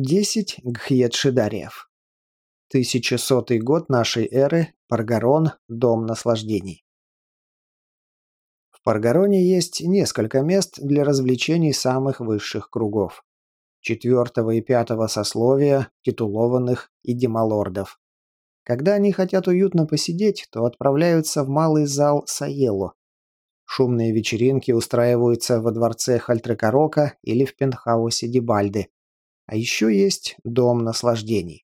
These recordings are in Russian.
Десять гхьедшидариев. 1100 год нашей эры, Паргарон, Дом наслаждений. В Паргароне есть несколько мест для развлечений самых высших кругов. Четвертого и пятого сословия, титулованных и демалордов. Когда они хотят уютно посидеть, то отправляются в малый зал Саелу. Шумные вечеринки устраиваются во дворце Хальтрекорока или в пентхаусе Дебальды. А еще есть дом наслаждений.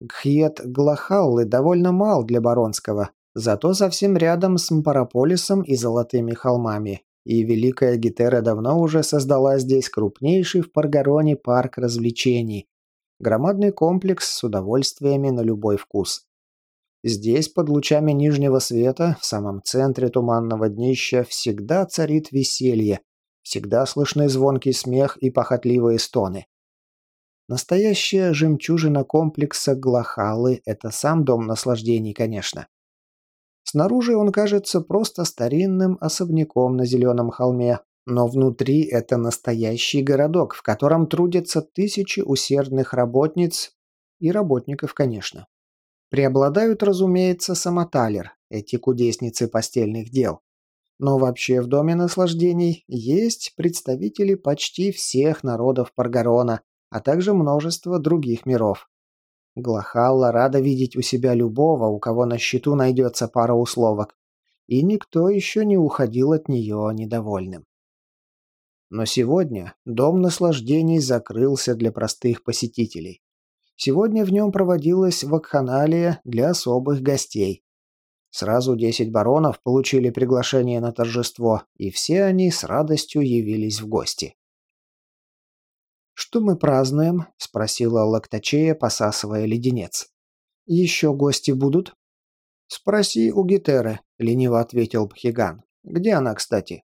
Гхьет Глахаллы довольно мал для Баронского, зато совсем рядом с Мпарополисом и Золотыми холмами, и Великая Гетера давно уже создала здесь крупнейший в Паргароне парк развлечений, Громадный комплекс с удовольствиями на любой вкус. Здесь, под лучами нижнего света, в самом центре туманного днища, всегда царит веселье, всегда слышны звонкий смех и похотливые стоны. Настоящая жемчужина комплекса Глахалы – это сам дом наслаждений, конечно. Снаружи он кажется просто старинным особняком на зеленом холме, но внутри это настоящий городок, в котором трудятся тысячи усердных работниц и работников, конечно. Преобладают, разумеется, самоталер, эти кудесницы постельных дел. Но вообще в Доме наслаждений есть представители почти всех народов Паргарона, а также множество других миров. Глахалла рада видеть у себя любого, у кого на счету найдется пара условок, и никто еще не уходил от нее недовольным. Но сегодня дом наслаждений закрылся для простых посетителей. Сегодня в нем проводилась вакханалия для особых гостей. Сразу десять баронов получили приглашение на торжество, и все они с радостью явились в гости. «Что мы празднуем?» – спросила Лактачея, посасывая леденец. «Еще гости будут?» «Спроси у Гетеры», – лениво ответил Пхиган. «Где она, кстати?»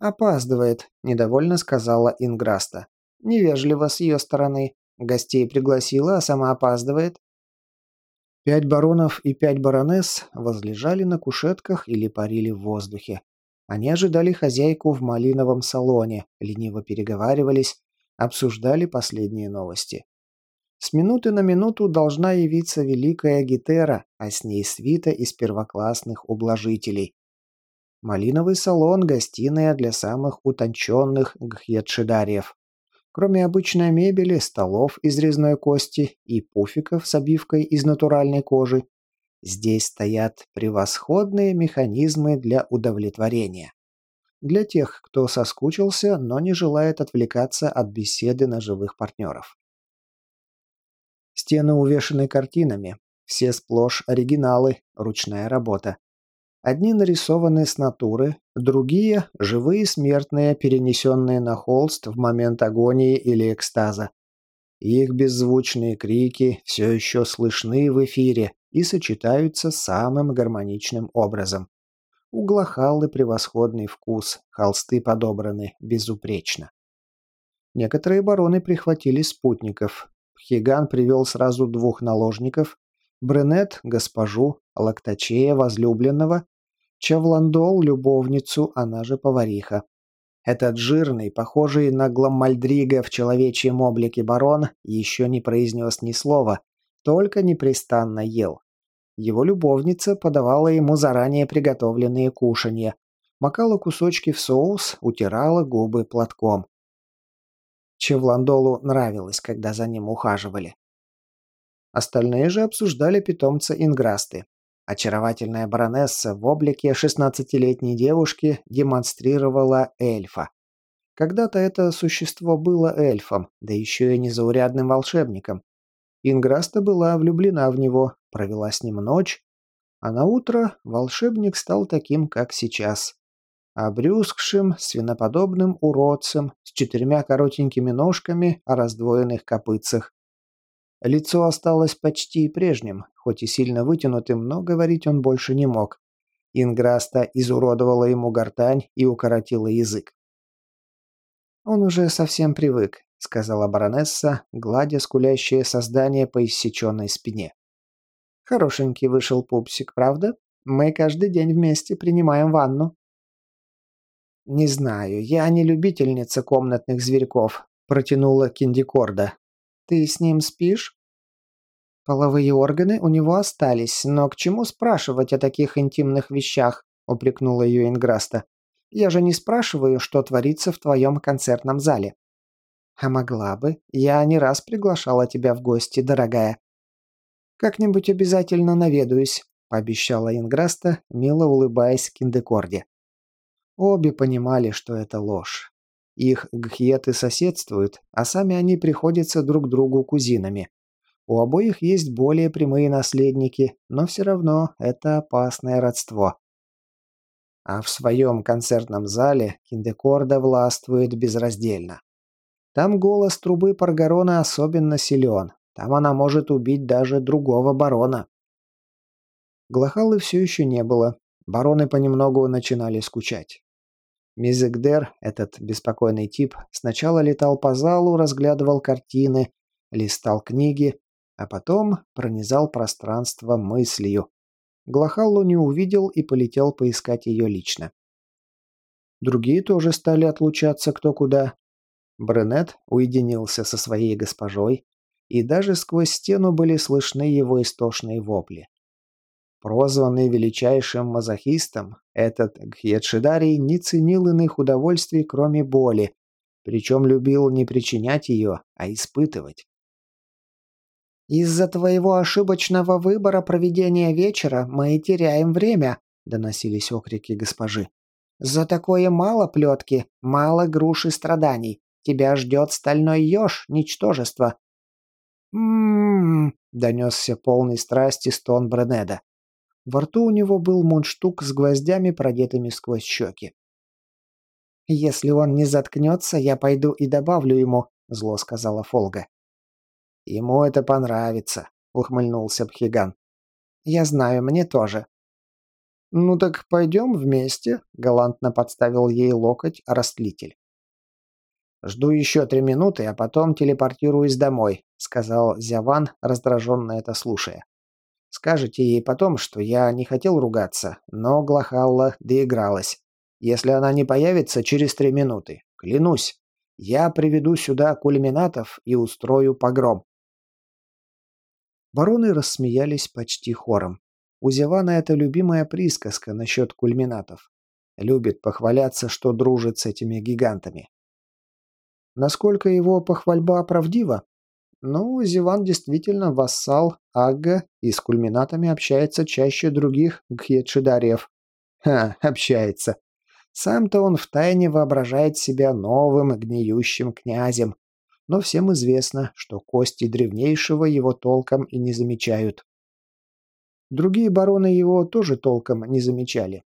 «Опаздывает», – недовольно сказала Инграста. «Невежливо с ее стороны. Гостей пригласила, а сама опаздывает». Пять баронов и пять баронесс возлежали на кушетках или парили в воздухе. Они ожидали хозяйку в малиновом салоне, лениво переговаривались, обсуждали последние новости. С минуты на минуту должна явиться великая Гетера, а с ней свита из первоклассных ублажителей, Малиновый салон – гостиная для самых утонченных гхьедшидариев. Кроме обычной мебели, столов из резной кости и пуфиков с обивкой из натуральной кожи, здесь стоят превосходные механизмы для удовлетворения. Для тех, кто соскучился, но не желает отвлекаться от беседы на живых партнеров. Стены увешаны картинами, все сплошь оригиналы, ручная работа. Одни нарисованы с натуры, другие – живые смертные, перенесенные на холст в момент агонии или экстаза. Их беззвучные крики все еще слышны в эфире и сочетаются самым гармоничным образом. У глахалы превосходный вкус, холсты подобраны безупречно. Некоторые бароны прихватили спутников. Хиган привел сразу двух наложников, Брюнет – госпожу, Лактачея – возлюбленного, Чавландол – любовницу, она же повариха. Этот жирный, похожий на Гламмальдрига в человечьем облике барон, еще не произнес ни слова, только непрестанно ел. Его любовница подавала ему заранее приготовленные кушанья, макала кусочки в соус, утирала губы платком. Чевландолу нравилось, когда за ним ухаживали. Остальные же обсуждали питомца Инграсты. Очаровательная баронесса в облике шестнадцатилетней девушки демонстрировала эльфа. Когда-то это существо было эльфом, да еще и незаурядным волшебником. Инграста была влюблена в него, провела с ним ночь, а на утро волшебник стал таким, как сейчас. Обрюзгшим, свиноподобным уродцем с четырьмя коротенькими ножками о раздвоенных копытцах. Лицо осталось почти прежним, хоть и сильно вытянутым, но говорить он больше не мог. Инграста изуродовала ему гортань и укоротила язык. «Он уже совсем привык», — сказала баронесса, гладя скулящее создание по иссеченной спине. «Хорошенький вышел пупсик, правда? Мы каждый день вместе принимаем ванну». «Не знаю, я не любительница комнатных зверьков», — протянула Киндикорда, Ты с ним спишь?» «Половые органы у него остались, но к чему спрашивать о таких интимных вещах?» – упрекнула ее Инграста. «Я же не спрашиваю, что творится в твоем концертном зале». «А могла бы. Я не раз приглашала тебя в гости, дорогая». «Как-нибудь обязательно наведаюсь», – пообещала Инграста, мило улыбаясь Киндекорде. Обе понимали, что это ложь. Их гхьеты соседствуют, а сами они приходятся друг другу кузинами. У обоих есть более прямые наследники, но все равно это опасное родство. А в своем концертном зале Киндекорда властвует безраздельно. Там голос трубы Паргарона особенно силен, там она может убить даже другого барона. Глахалы все еще не было, бароны понемногу начинали скучать. Мизегдер, этот беспокойный тип, сначала летал по залу, разглядывал картины, листал книги, а потом пронизал пространство мыслью. Глахаллу не увидел и полетел поискать ее лично. Другие тоже стали отлучаться кто куда. Брюнет уединился со своей госпожой, и даже сквозь стену были слышны его истошные вопли. Прозванный величайшим мазохистом, этот Гхьедшидарий не ценил иных удовольствий, кроме боли, причем любил не причинять ее, а испытывать. «Из-за твоего ошибочного выбора проведения вечера мы теряем время», — доносились окрики госпожи. «За такое мало плетки, мало груши страданий. Тебя ждет стальной еж, ничтожество». «М-м-м», донесся полный страсти стон Бренеда. Во рту у него был мундштук с гвоздями, продетыми сквозь щеки. «Если он не заткнется, я пойду и добавлю ему», — зло сказала Фолга. «Ему это понравится», — ухмыльнулся Бхиган. «Я знаю, мне тоже». «Ну так пойдем вместе», — галантно подставил ей локоть растлитель. «Жду еще три минуты, а потом телепортируюсь домой», — сказал Зяван, раздраженно это слушая. «Скажете ей потом, что я не хотел ругаться, но Глахалла доигралась. Если она не появится через три минуты, клянусь, я приведу сюда кульминатов и устрою погром». Бароны рассмеялись почти хором. У Зевана это любимая присказка насчет кульминатов. Любит похваляться, что дружит с этими гигантами. Насколько его похвальба правдива? Ну, Зиван действительно вассал Агга и с кульминатами общается чаще других гхьедшидариев. Ха, общается. Сам-то он втайне воображает себя новым гниющим князем, но всем известно, что кости древнейшего его толком и не замечают. Другие бароны его тоже толком не замечали.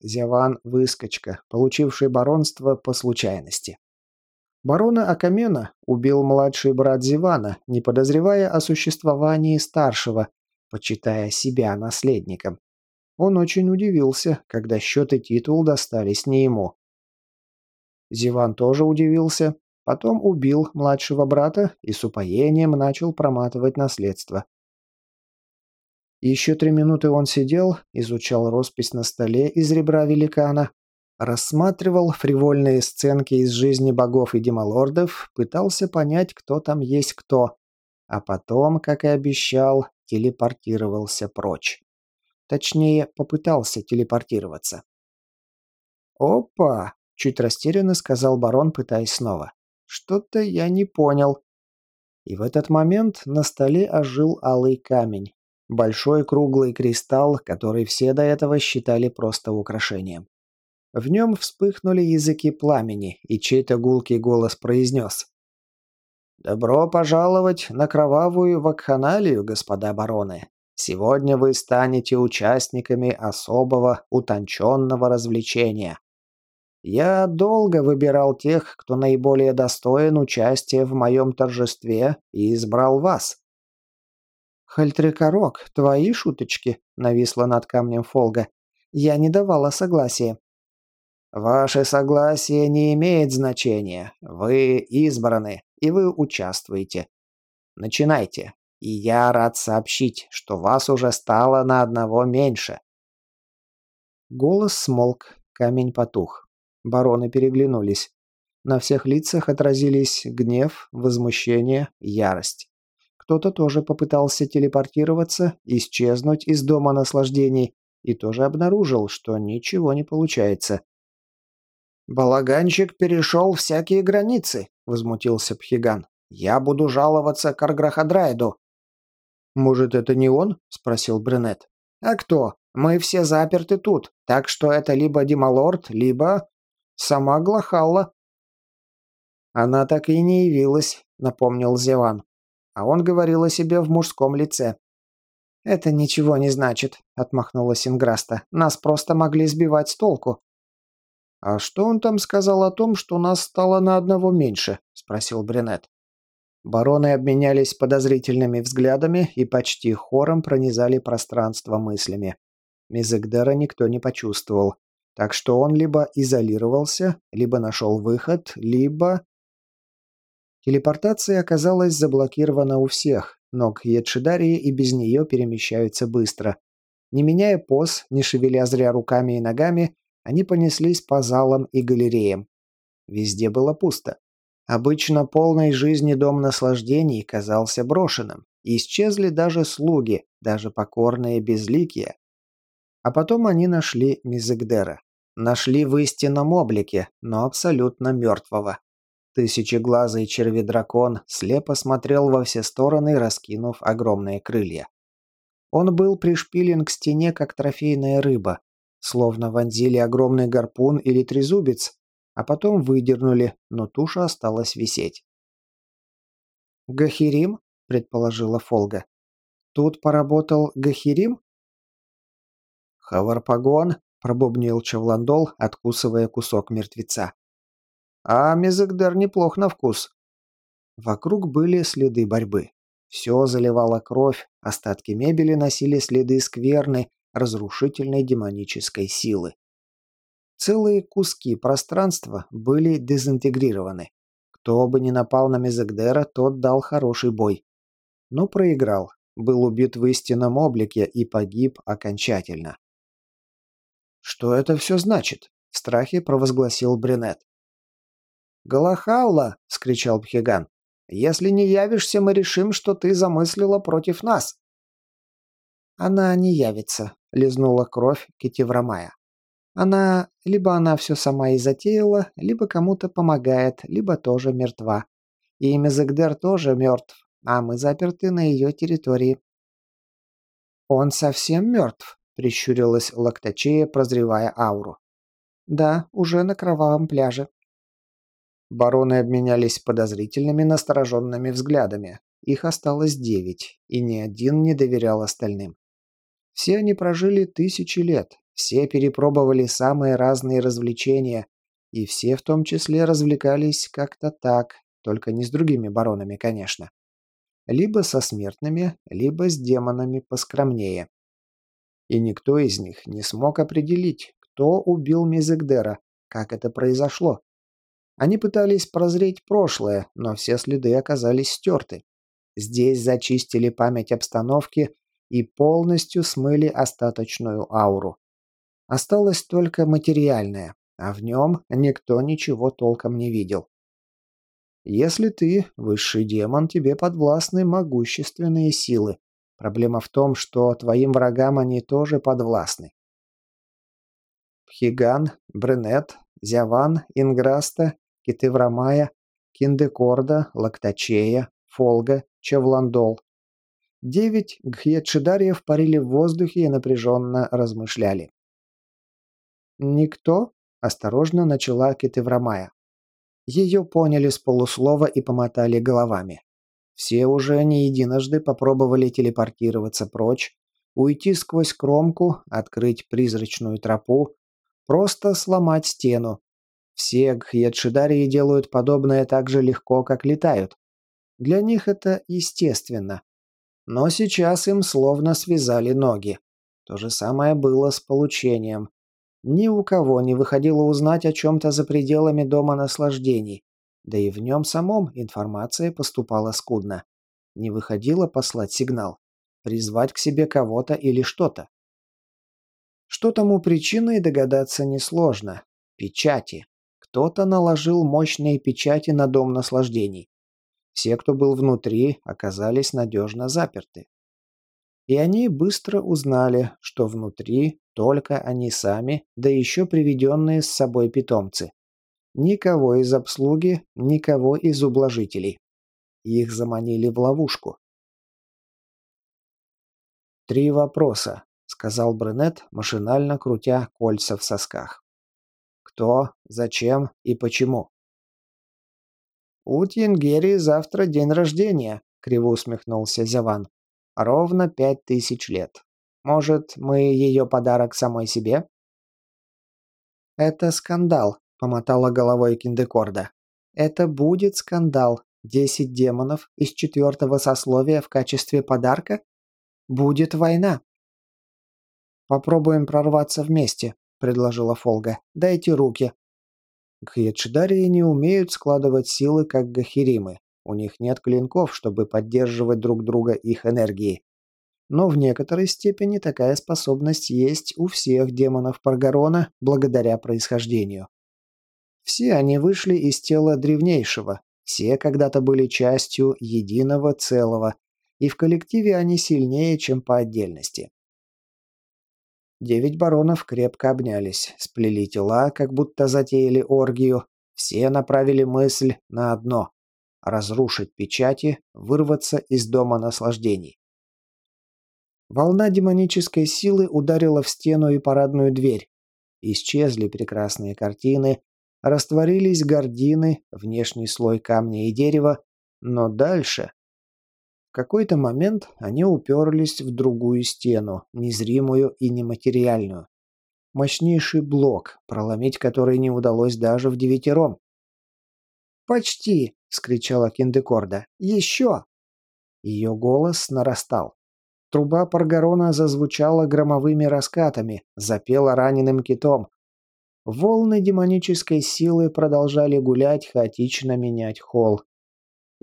Зяван – выскочка, получивший баронство по случайности. Барона Акамена убил младший брат Зивана, не подозревая о существовании старшего, почитая себя наследником. Он очень удивился, когда счет и титул достались не ему. Зиван тоже удивился, Потом убил младшего брата и с упоением начал проматывать наследство. Еще три минуты он сидел, изучал роспись на столе из ребра великана, рассматривал фривольные сценки из жизни богов и демолордов, пытался понять, кто там есть кто, а потом, как и обещал, телепортировался прочь. Точнее, попытался телепортироваться. «Опа!» – чуть растерянно сказал барон, пытаясь снова. Что-то я не понял. И в этот момент на столе ожил алый камень. Большой круглый кристалл, который все до этого считали просто украшением. В нем вспыхнули языки пламени, и чей-то гулкий голос произнес. «Добро пожаловать на кровавую вакханалию, господа бароны. Сегодня вы станете участниками особого утонченного развлечения. Я долго выбирал тех, кто наиболее достоин участия в моем торжестве, и избрал вас». «Хальтрекорок, твои шуточки?» — нависла над камнем Фолга. «Я не давала согласия». «Ваше согласие не имеет значения. Вы избраны, и вы участвуете. Начинайте, и я рад сообщить, что вас уже стало на одного меньше». Голос смолк, камень потух. Бароны переглянулись. На всех лицах отразились гнев, возмущение, ярость. кто-то тоже попытался телепортироваться, исчезнуть из дома наслаждений и тоже обнаружил, что ничего не получается. «Балаганчик перешел всякие границы», — возмутился Пхиган. «Я буду жаловаться Карграхадрайду». «Может, это не он?» — спросил Брюнет. «А кто? Мы все заперты тут, так что это либо Дималорд, либо... сама Глахалла». «Она так и не явилась», — напомнил Зеван. А он говорил о себе в мужском лице. «Это ничего не значит», — отмахнулась Инграста. «Нас просто могли сбивать с толку». «А что он там сказал о том, что нас стало на одного меньше?» – спросил Брюнет. Бароны обменялись подозрительными взглядами и почти хором пронизали пространство мыслями. Мизегдера никто не почувствовал, так что он либо изолировался, либо нашел выход, либо... Телепортация оказалась заблокирована у всех, но к Едшидарии и без нее перемещаются быстро. Не меняя поз, не шевеля зря руками и ногами, они понеслись по залам и галереям. Везде было пусто. Обычно полной жизни дом наслаждений казался брошенным. Исчезли даже слуги, даже покорные безликие. А потом они нашли Мизегдера. Нашли в истинном облике, но абсолютно мертвого. Тысячеглазый черви-дракон слепо смотрел во все стороны, раскинув огромные крылья. Он был пришпилен к стене, как трофейная рыба, Словно вонзили огромный гарпун или трезубец, а потом выдернули, но туша осталась висеть. «Гахирим?» – предположила Фолга. «Тут поработал Гахирим?» «Хаварпагон», – пробубнил Чавландол, откусывая кусок мертвеца. «А Мезэгдер неплох на вкус». Вокруг были следы борьбы. Все заливало кровь, остатки мебели носили следы скверны, разрушительной демонической силы. Целые куски пространства были дезинтегрированы. Кто бы ни напал на Мезегдера, тот дал хороший бой. Но проиграл, был убит в истинном облике и погиб окончательно. «Что это все значит?» – в страхе провозгласил Брюнет. «Галахаула!» – скричал Пхиган. «Если не явишься, мы решим, что ты замыслила против нас». «Она не явится», лизнула кровь Китеврамая. Она... либо она все сама и затеяла, либо кому-то помогает, либо тоже мертва. И Мезегдер тоже мертв, а мы заперты на ее территории. «Он совсем мертв?» – прищурилась Лактачея, прозревая ауру. «Да, уже на кровавом пляже». Бароны обменялись подозрительными настороженными взглядами. Их осталось девять, и ни один не доверял остальным. Все они прожили тысячи лет, все перепробовали самые разные развлечения, и все в том числе развлекались как-то так, только не с другими баронами, конечно. Либо со смертными, либо с демонами поскромнее. И никто из них не смог определить, кто убил Мизегдера, как это произошло. Они пытались прозреть прошлое, но все следы оказались стерты. Здесь зачистили память обстановки и полностью смыли остаточную ауру. Осталось только материальное, а в нем никто ничего толком не видел. Если ты высший демон, тебе подвластны могущественные силы. Проблема в том, что твоим врагам они тоже подвластны. Пхиган, Бренет, Зяван, Инграста, Китеврамая, Киндекорда, Лактачея, Фолга, Чевландол, Девять гхьедшидариев парили в воздухе и напряженно размышляли. «Никто?» – осторожно начала Китеврамая. Ее поняли с полуслова и помотали головами. Все уже не единожды попробовали телепортироваться прочь, уйти сквозь кромку, открыть призрачную тропу, просто сломать стену. Все гхьедшидарии делают подобное так же легко, как летают. Для них это естественно. Но сейчас им словно связали ноги. То же самое было с получением. Ни у кого не выходило узнать о чем-то за пределами дома наслаждений. Да и в нем самом информация поступала скудно. Не выходило послать сигнал. Призвать к себе кого-то или что-то. Что тому причиной догадаться несложно. Печати. Кто-то наложил мощные печати на дом наслаждений. Все, кто был внутри, оказались надежно заперты. И они быстро узнали, что внутри только они сами, да еще приведенные с собой питомцы. Никого из обслуги, никого из ублажителей. Их заманили в ловушку. «Три вопроса», — сказал Брюнет, машинально крутя кольца в сосках. «Кто, зачем и почему?» «У Тингери завтра день рождения», — криво усмехнулся Зяван. «Ровно пять тысяч лет. Может, мы ее подарок самой себе?» «Это скандал», — помотала головой Киндекорда. «Это будет скандал. Десять демонов из четвертого сословия в качестве подарка? Будет война». «Попробуем прорваться вместе», — предложила Фолга. «Дайте руки». Гхьячдарии не умеют складывать силы, как гахиримы. У них нет клинков, чтобы поддерживать друг друга их энергией. Но в некоторой степени такая способность есть у всех демонов Паргарона благодаря происхождению. Все они вышли из тела древнейшего, все когда-то были частью единого целого, и в коллективе они сильнее, чем по отдельности. Девять баронов крепко обнялись, сплели тела, как будто затеяли оргию. Все направили мысль на одно – разрушить печати, вырваться из дома наслаждений. Волна демонической силы ударила в стену и парадную дверь. Исчезли прекрасные картины, растворились гардины, внешний слой камня и дерева, но дальше... Какой-то момент они уперлись в другую стену, незримую и нематериальную. Мощнейший блок, проломить который не удалось даже в девятером. «Почти!» — скричала Киндекорда. «Еще!» Ее голос нарастал. Труба Паргарона зазвучала громовыми раскатами, запела раненым китом. Волны демонической силы продолжали гулять, хаотично менять холл.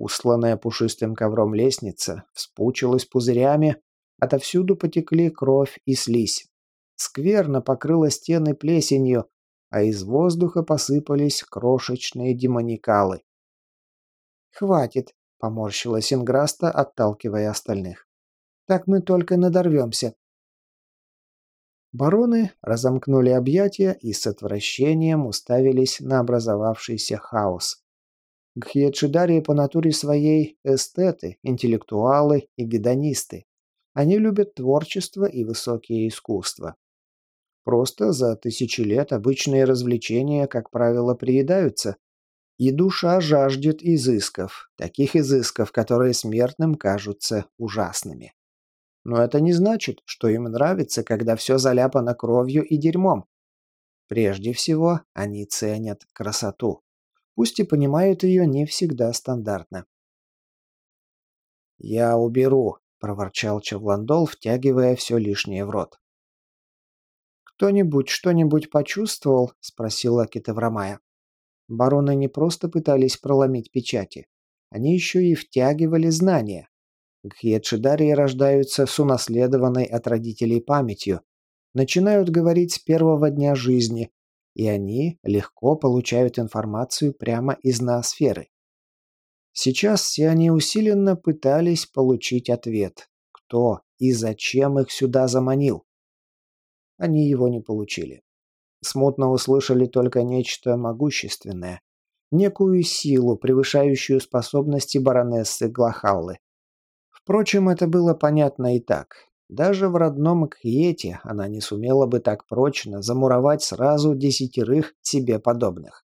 Усланная пушистым ковром лестница вспучилась пузырями, отовсюду потекли кровь и слизь. Скверно покрыла стены плесенью, а из воздуха посыпались крошечные демоникалы. «Хватит», — поморщилась Инграста, отталкивая остальных. Так мы только надорвемся». Бароны разомкнули объятия и с отвращением уставились на образовавшийся хаос. Гхьедшидарии по натуре своей эстеты, интеллектуалы и гедонисты. Они любят творчество и высокие искусства. Просто за тысячи лет обычные развлечения, как правило, приедаются, и душа жаждет изысков, таких изысков, которые смертным кажутся ужасными. Но это не значит, что им нравится, когда все заляпано кровью и дерьмом. Прежде всего, они ценят красоту. Пусть и понимают ее не всегда стандартно. «Я уберу», — проворчал Чавландол, втягивая все лишнее в рот. «Кто-нибудь что-нибудь почувствовал?» — спросила Китаврамая. Бароны не просто пытались проломить печати. Они еще и втягивали знания. Гхьедшидарии рождаются с унаследованной от родителей памятью, начинают говорить с первого дня жизни, и они легко получают информацию прямо из ноосферы. Сейчас все они усиленно пытались получить ответ, кто и зачем их сюда заманил. Они его не получили. Смутно услышали только нечто могущественное, некую силу, превышающую способности баронессы Глахаллы. Впрочем, это было понятно и так. Даже в родном Кхьете она не сумела бы так прочно замуровать сразу десятерых себе подобных.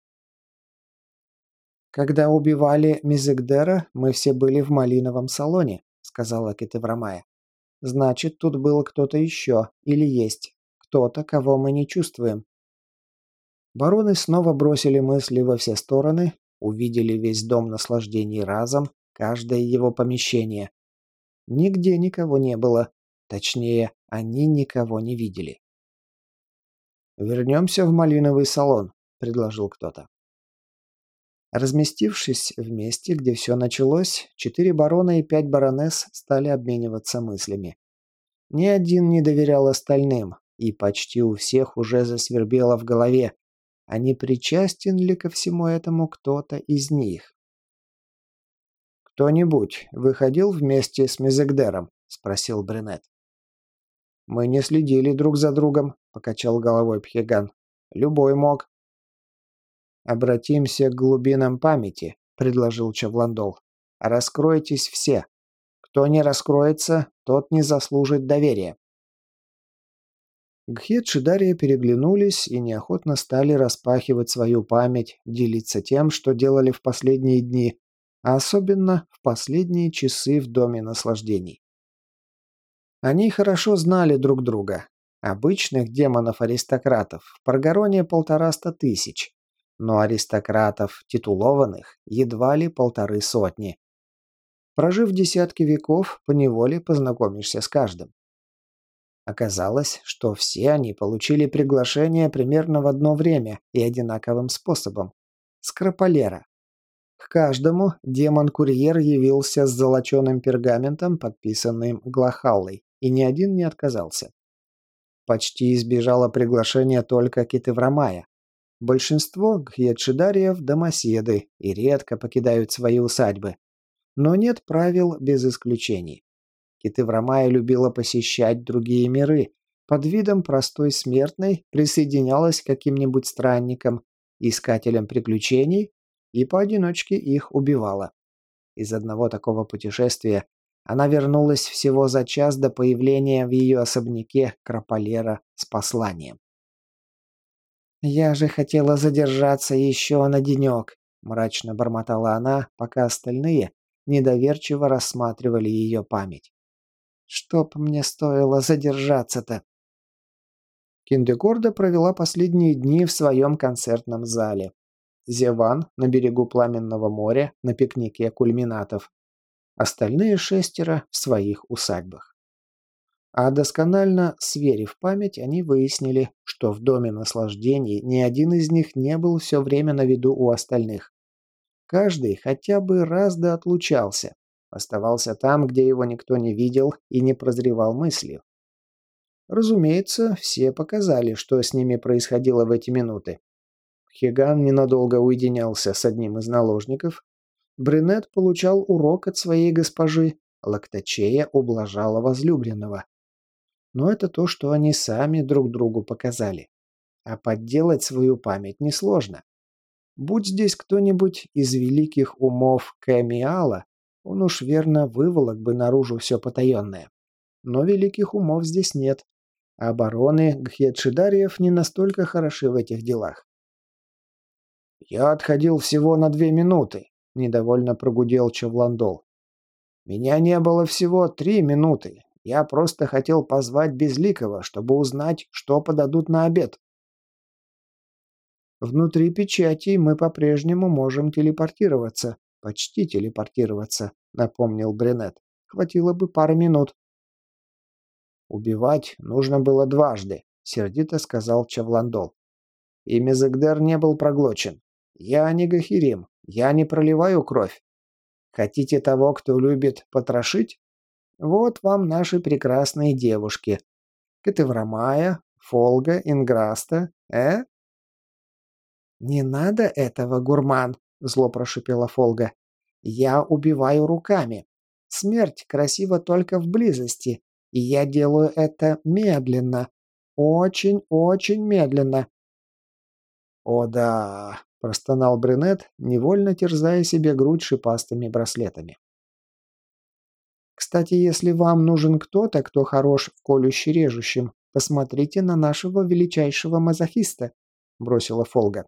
«Когда убивали Мизегдера, мы все были в малиновом салоне», — сказала Кетеврамая. «Значит, тут был кто-то еще, или есть. Кто-то, кого мы не чувствуем». Бароны снова бросили мысли во все стороны, увидели весь дом наслаждений разом, каждое его помещение. Нигде никого не было. Точнее, они никого не видели. «Вернемся в малиновый салон», — предложил кто-то. Разместившись в месте, где все началось, четыре барона и пять баронесс стали обмениваться мыслями. Ни один не доверял остальным, и почти у всех уже засвербело в голове, а не причастен ли ко всему этому кто-то из них. «Кто-нибудь выходил вместе с Мезегдером?» – спросил Брюнет. «Мы не следили друг за другом», – покачал головой Пхеган. «Любой мог». «Обратимся к глубинам памяти», – предложил Чавландол. «Раскройтесь все. Кто не раскроется, тот не заслужит доверия». Гхет и Дарья переглянулись и неохотно стали распахивать свою память, делиться тем, что делали в последние дни, а особенно в последние часы в Доме наслаждений. Они хорошо знали друг друга. Обычных демонов-аристократов в Паргароне полтораста тысяч, но аристократов, титулованных, едва ли полторы сотни. Прожив десятки веков, поневоле познакомишься с каждым. Оказалось, что все они получили приглашение примерно в одно время и одинаковым способом. Скрополера. К каждому демон-курьер явился с золоченым пергаментом, подписанным Глахаллой, и ни один не отказался. Почти избежало приглашения только Китеврамая. Большинство гьедшидариев – домоседы и редко покидают свои усадьбы. Но нет правил без исключений. Китеврамая любила посещать другие миры, под видом простой смертной присоединялась к каким-нибудь странникам, искателям приключений и поодиночке их убивала. Из одного такого путешествия она вернулась всего за час до появления в ее особняке Крополера с посланием. «Я же хотела задержаться еще на денек», – мрачно бормотала она, пока остальные недоверчиво рассматривали ее память. «Чтоб мне стоило задержаться-то?» Киндекорда провела последние дни в своем концертном зале. Зеван на берегу Пламенного моря на пикнике кульминатов. Остальные шестеро в своих усадьбах. А досконально сверив память, они выяснили, что в Доме наслаждений ни один из них не был все время на виду у остальных. Каждый хотя бы раз да отлучался, оставался там, где его никто не видел и не прозревал мыслью. Разумеется, все показали, что с ними происходило в эти минуты. Хиган ненадолго уединялся с одним из наложников. Брюнет получал урок от своей госпожи. Лактачея ублажала возлюбленного. Но это то, что они сами друг другу показали. А подделать свою память несложно. Будь здесь кто-нибудь из великих умов Кэмиала, он уж верно выволок бы наружу все потаенное. Но великих умов здесь нет. А бароны Гхедшидариев не настолько хороши в этих делах. «Я отходил всего на две минуты», — недовольно прогудел Чавландол. «Меня не было всего три минуты. Я просто хотел позвать Безликого, чтобы узнать, что подадут на обед». «Внутри печати мы по-прежнему можем телепортироваться. Почти телепортироваться», — напомнил Бренет. «Хватило бы пары минут». «Убивать нужно было дважды», — сердито сказал Чавландол. И Мезегдер не был проглочен. Я не Гахирим, я не проливаю кровь. Хотите того, кто любит потрошить? Вот вам наши прекрасные девушки. Катеврамая, Фолга, Инграста, э? «Не надо этого, гурман!» — зло прошипела Фолга. «Я убиваю руками. Смерть красива только в близости, и я делаю это медленно. Очень-очень медленно». «О да, – простонал Брюнет, невольно терзая себе грудь шипастыми браслетами. «Кстати, если вам нужен кто-то, кто хорош в колюще-режущем, посмотрите на нашего величайшего мазохиста», – бросила Фолга.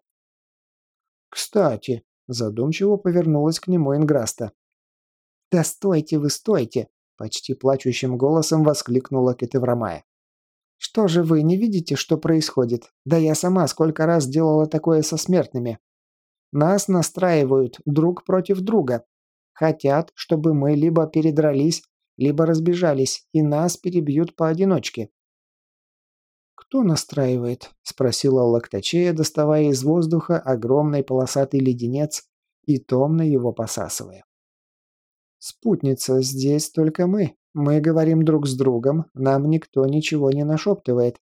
«Кстати», – задумчиво повернулась к нему Инграста. «Да стойте вы, стойте!» – почти плачущим голосом воскликнула Кетеврамая. Что же вы не видите, что происходит? Да я сама сколько раз делала такое со смертными. Нас настраивают друг против друга. Хотят, чтобы мы либо передрались, либо разбежались, и нас перебьют поодиночке. «Кто настраивает?» – спросила Лактачея, доставая из воздуха огромный полосатый леденец и томно его посасывая. «Спутница, здесь только мы. Мы говорим друг с другом, нам никто ничего не нашептывает.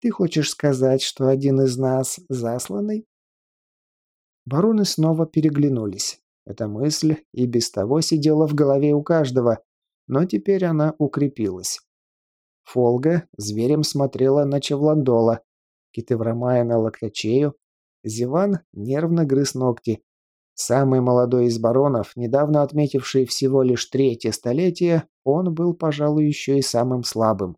Ты хочешь сказать, что один из нас засланный?» Бароны снова переглянулись. Эта мысль и без того сидела в голове у каждого, но теперь она укрепилась. Фолга зверем смотрела на Чевландола, Китеврамая на Локтачею, Зиван нервно грыз ногти. Самый молодой из баронов, недавно отметивший всего лишь третье столетие, он был, пожалуй, еще и самым слабым.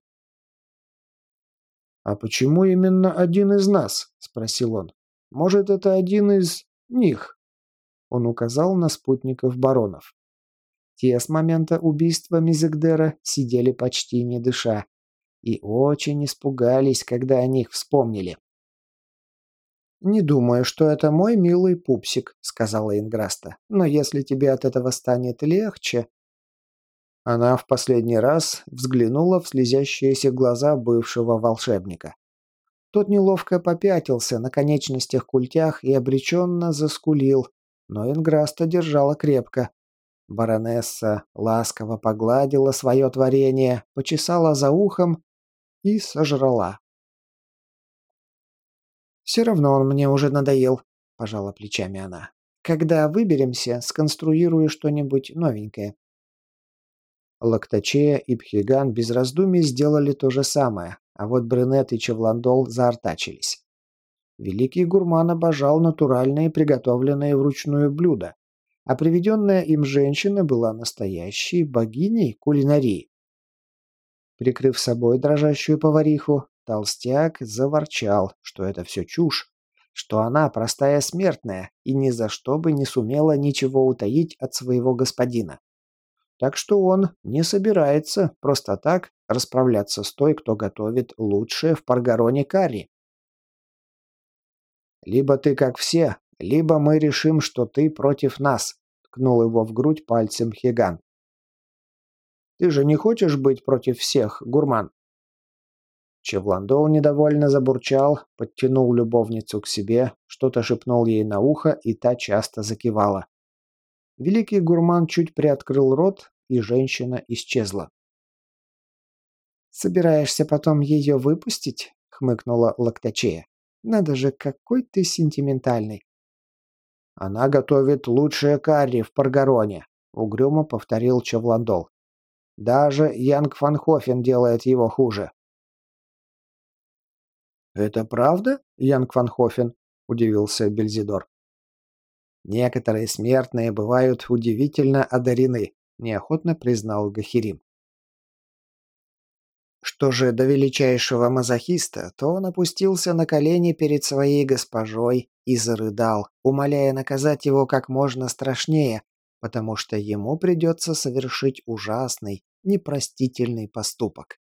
«А почему именно один из нас?» – спросил он. «Может, это один из них?» Он указал на спутников баронов. Те с момента убийства Мизегдера сидели почти не дыша и очень испугались, когда о них вспомнили. «Не думаю, что это мой милый пупсик», — сказала Инграста. «Но если тебе от этого станет легче...» Она в последний раз взглянула в слезящиеся глаза бывшего волшебника. Тот неловко попятился на конечностях культях и обреченно заскулил, но Инграста держала крепко. Баронесса ласково погладила свое творение, почесала за ухом и сожрала. «Все равно он мне уже надоел», – пожала плечами она. «Когда выберемся, сконструирую что-нибудь новенькое». Лактачея и Пхиган без раздумий сделали то же самое, а вот Брюнет и Чевландол заортачились. Великий гурман обожал натуральные, приготовленные вручную блюда, а приведенная им женщина была настоящей богиней кулинарии. Прикрыв собой дрожащую повариху, толстяк заворчал, что это все чушь, что она простая смертная и ни за что бы не сумела ничего утаить от своего господина. Так что он не собирается просто так расправляться с той, кто готовит лучшее в Паргароне карри. «Либо ты как все, либо мы решим, что ты против нас», — ткнул его в грудь пальцем Хиган. Ты же не хочешь быть против всех, гурман?» Чевландол недовольно забурчал, подтянул любовницу к себе, что-то шепнул ей на ухо, и та часто закивала. Великий гурман чуть приоткрыл рот, и женщина исчезла. «Собираешься потом ее выпустить?» — хмыкнула Лактачея. «Надо же, какой ты сентиментальный!» «Она готовит лучшее карри в Паргароне», — угрюмо повторил Чевландол. Даже Янг Фанхофен делает его хуже. «Это правда, Янг Фанхофен?» – удивился Бельзидор. «Некоторые смертные бывают удивительно одарены», – неохотно признал Гахирим. Что же до величайшего мазохиста, то он опустился на колени перед своей госпожой и зарыдал, умоляя наказать его как можно страшнее, потому что ему придется совершить ужасный, непростительный поступок.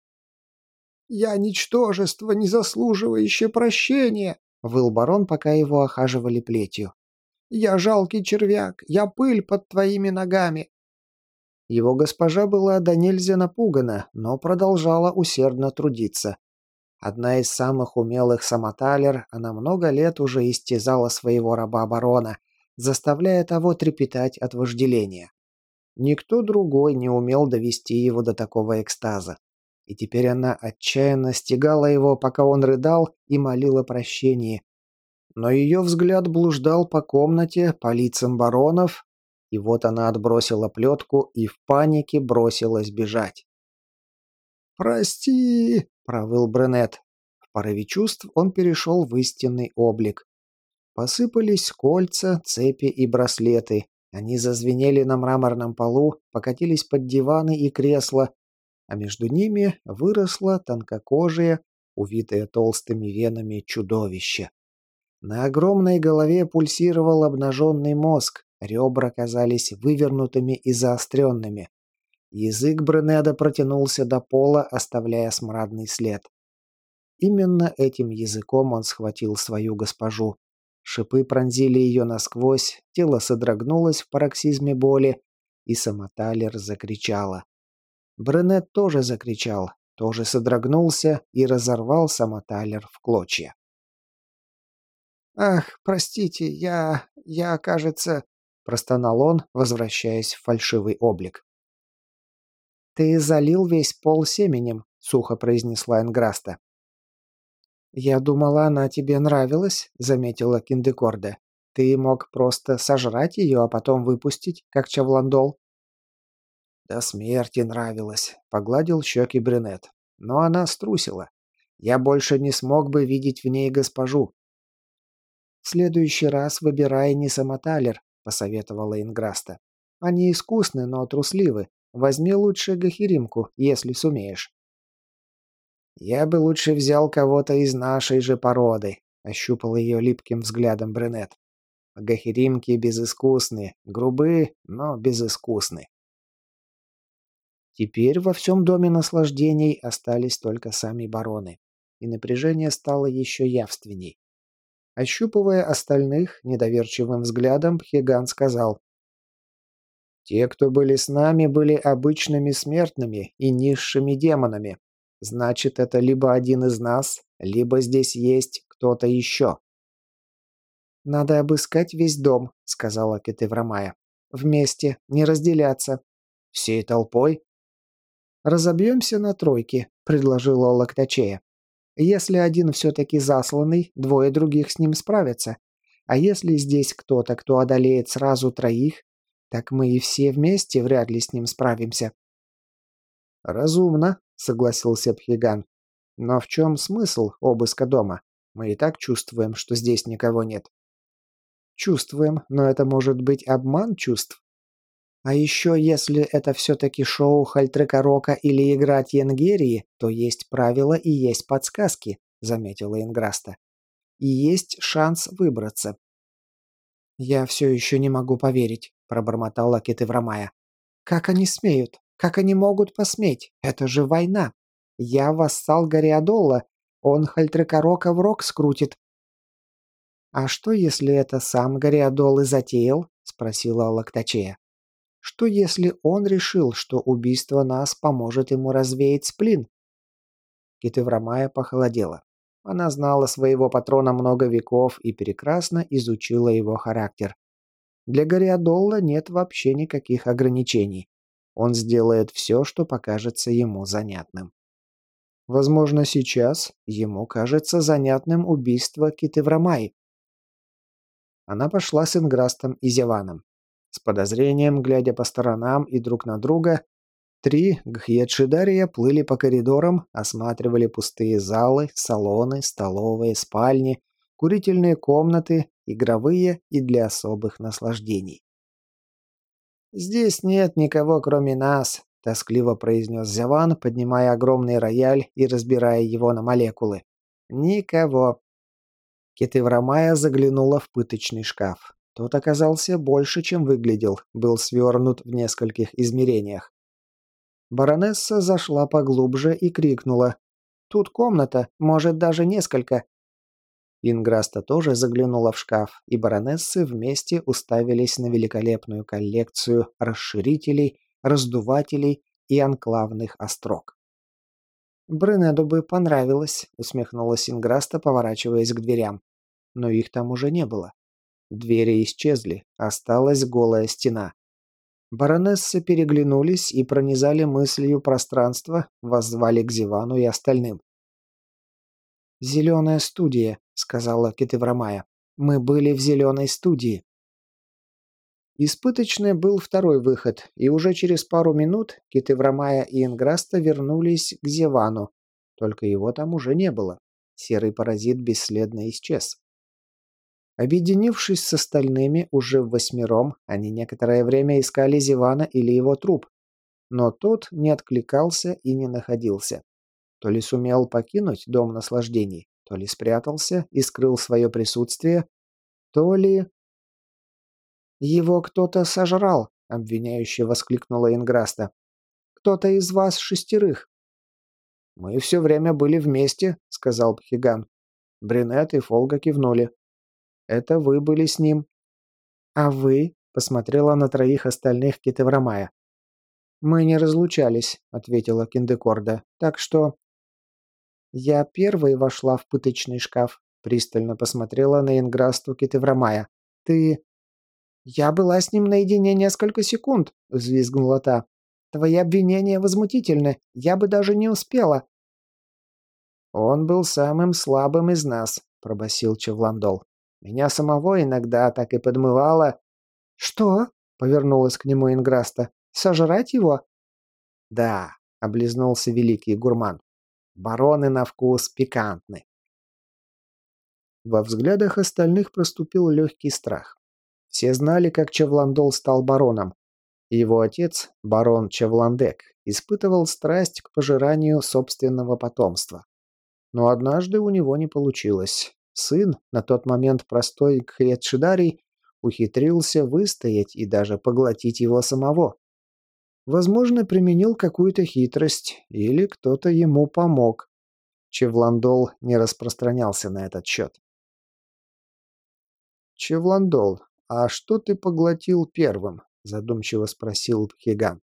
«Я ничтожество, не заслуживающее прощения!» — выл барон, пока его охаживали плетью. «Я жалкий червяк, я пыль под твоими ногами!» Его госпожа была до нельзя напугана, но продолжала усердно трудиться. Одна из самых умелых самоталер, она много лет уже истязала своего раба-барона, заставляя того трепетать от вожделения. Никто другой не умел довести его до такого экстаза. И теперь она отчаянно стегала его, пока он рыдал и молил о прощении. Но ее взгляд блуждал по комнате, по лицам баронов, и вот она отбросила плетку и в панике бросилась бежать. «Прости!» – провыл Бренет. В порыве чувств он перешел в истинный облик. Посыпались кольца, цепи и браслеты, они зазвенели на мраморном полу, покатились под диваны и кресла, а между ними выросло тонкокожее, увитое толстыми венами чудовище. На огромной голове пульсировал обнаженный мозг, ребра казались вывернутыми и заостренными. Язык Бренеда протянулся до пола, оставляя смрадный след. Именно этим языком он схватил свою госпожу. Шипы пронзили ее насквозь, тело содрогнулось в пароксизме боли, и Самоталер закричала. Бренет тоже закричал, тоже содрогнулся и разорвал Самоталер в клочья. «Ах, простите, я... я, кажется...» – простонал он, возвращаясь в фальшивый облик. «Ты залил весь пол семенем», – сухо произнесла Энграста. «Я думала, она тебе нравилась», — заметила Киндекорда. Ты мог просто сожрать ее, а потом выпустить, как Чавландол. До смерти нравилось, погладил щеки брюнет. Но она струсила. Я больше не смог бы видеть в ней госпожу. «В следующий раз выбирай не самоталер», — посоветовала Инграста. «Они искусны, но трусливы. Возьми лучше гахеримку, если сумеешь». «Я бы лучше взял кого-то из нашей же породы», — ощупал ее липким взглядом брюнет. «Гахеримки безыскусны, грубы, но безыскусны». Теперь во всем доме наслаждений остались только сами бароны, и напряжение стало еще явственней. Ощупывая остальных недоверчивым взглядом, Пхиган сказал. «Те, кто были с нами, были обычными смертными и низшими демонами. Значит, это либо один из нас, либо здесь есть кто-то еще». «Надо обыскать весь дом», — сказала Кетеврамая. «Вместе, не разделяться». «Всей толпой?» «Разобьемся на тройки», — предложила Лактачея. «Если один все-таки засланный, двое других с ним справятся. А если здесь кто-то, кто одолеет сразу троих, так мы и все вместе вряд ли с ним справимся». «Разумно», — согласился Пхиган. «Но в чем смысл обыска дома? Мы и так чувствуем, что здесь никого нет». «Чувствуем, но это может быть обман чувств. А еще, если это все-таки шоу Хальтрека Рока или игра Тьенгерии, то есть правила и есть подсказки, заметила Инграста. И есть шанс выбраться. Я все еще не могу поверить, пробормотала Кетеврамая. Как они смеют? Как они могут посметь? Это же война. Я вассал Гориадолла. Он Хальтрекорока в рог скрутит. «А что, если это сам Гориадол и затеял?» — спросила Лактачея. Что если он решил, что убийство нас поможет ему развеять сплин? Китеврамая похолодела. Она знала своего патрона много веков и прекрасно изучила его характер. Для Гориадолла нет вообще никаких ограничений. Он сделает все, что покажется ему занятным. Возможно, сейчас ему кажется занятным убийство Китеврамай. Она пошла с Инграстом и Зеваном. С подозрением, глядя по сторонам и друг на друга, три гхьедшидария плыли по коридорам, осматривали пустые залы, салоны, столовые, спальни, курительные комнаты, игровые и для особых наслаждений. «Здесь нет никого, кроме нас», — тоскливо произнес Зяван, поднимая огромный рояль и разбирая его на молекулы. «Никого». Кетеврамая заглянула в пыточный шкаф. Тот оказался больше, чем выглядел, был свернут в нескольких измерениях. Баронесса зашла поглубже и крикнула. «Тут комната, может, даже несколько». Инграста тоже заглянула в шкаф, и баронессы вместе уставились на великолепную коллекцию расширителей, раздувателей и анклавных острог. «Брюнеду бы понравилось», — усмехнулась Инграста, поворачиваясь к дверям. Но их там уже не было. Двери исчезли, осталась голая стена. Баронессы переглянулись и пронизали мыслью пространство, воззвали к Зивану и остальным. «Зеленая студия», — сказала Кетеврамая. «Мы были в зеленой студии». Испыточный был второй выход, и уже через пару минут Китеврамая и Инграста вернулись к Зевану. Только его там уже не было. Серый паразит бесследно исчез. Объединившись с остальными, уже в восьмером, они некоторое время искали Зивана или его труп. Но тот не откликался и не находился. То ли сумел покинуть дом наслаждений, то ли спрятался и скрыл свое присутствие, то ли... «Его кто-то сожрал», — обвиняюще воскликнула Инграста. «Кто-то из вас шестерых». «Мы все время были вместе», — сказал Пхиган. Брюнет и Фолга кивнули. Это вы были с ним». «А вы?» — посмотрела на троих остальных Китеврамая. «Мы не разлучались», — ответила Киндекорда. «Так что...» «Я первой вошла в пыточный шкаф», — пристально посмотрела на Инграсту Китеврамая. «Ты...» «Я была с ним наедине несколько секунд», — взвизгнула та. «Твои обвинения возмутительны. Я бы даже не успела». «Он был самым слабым из нас», — пробасил Чевландол. Меня самого иногда так и подмывало. «Что?» — повернулась к нему Инграста. «Сожрать его?» «Да», — облизнулся великий гурман. «Бароны на вкус пикантны». Во взглядах остальных проступил легкий страх. Все знали, как Чевландол стал бароном. Его отец, барон Чевландек, испытывал страсть к пожиранию собственного потомства. Но однажды у него не получилось. Сын, на тот момент простой Кхетшидарий, ухитрился выстоять и даже поглотить его самого. Возможно, применил какую-то хитрость, или кто-то ему помог. Чевландол не распространялся на этот счет. «Чевландол, а что ты поглотил первым?» – задумчиво спросил Пхиган.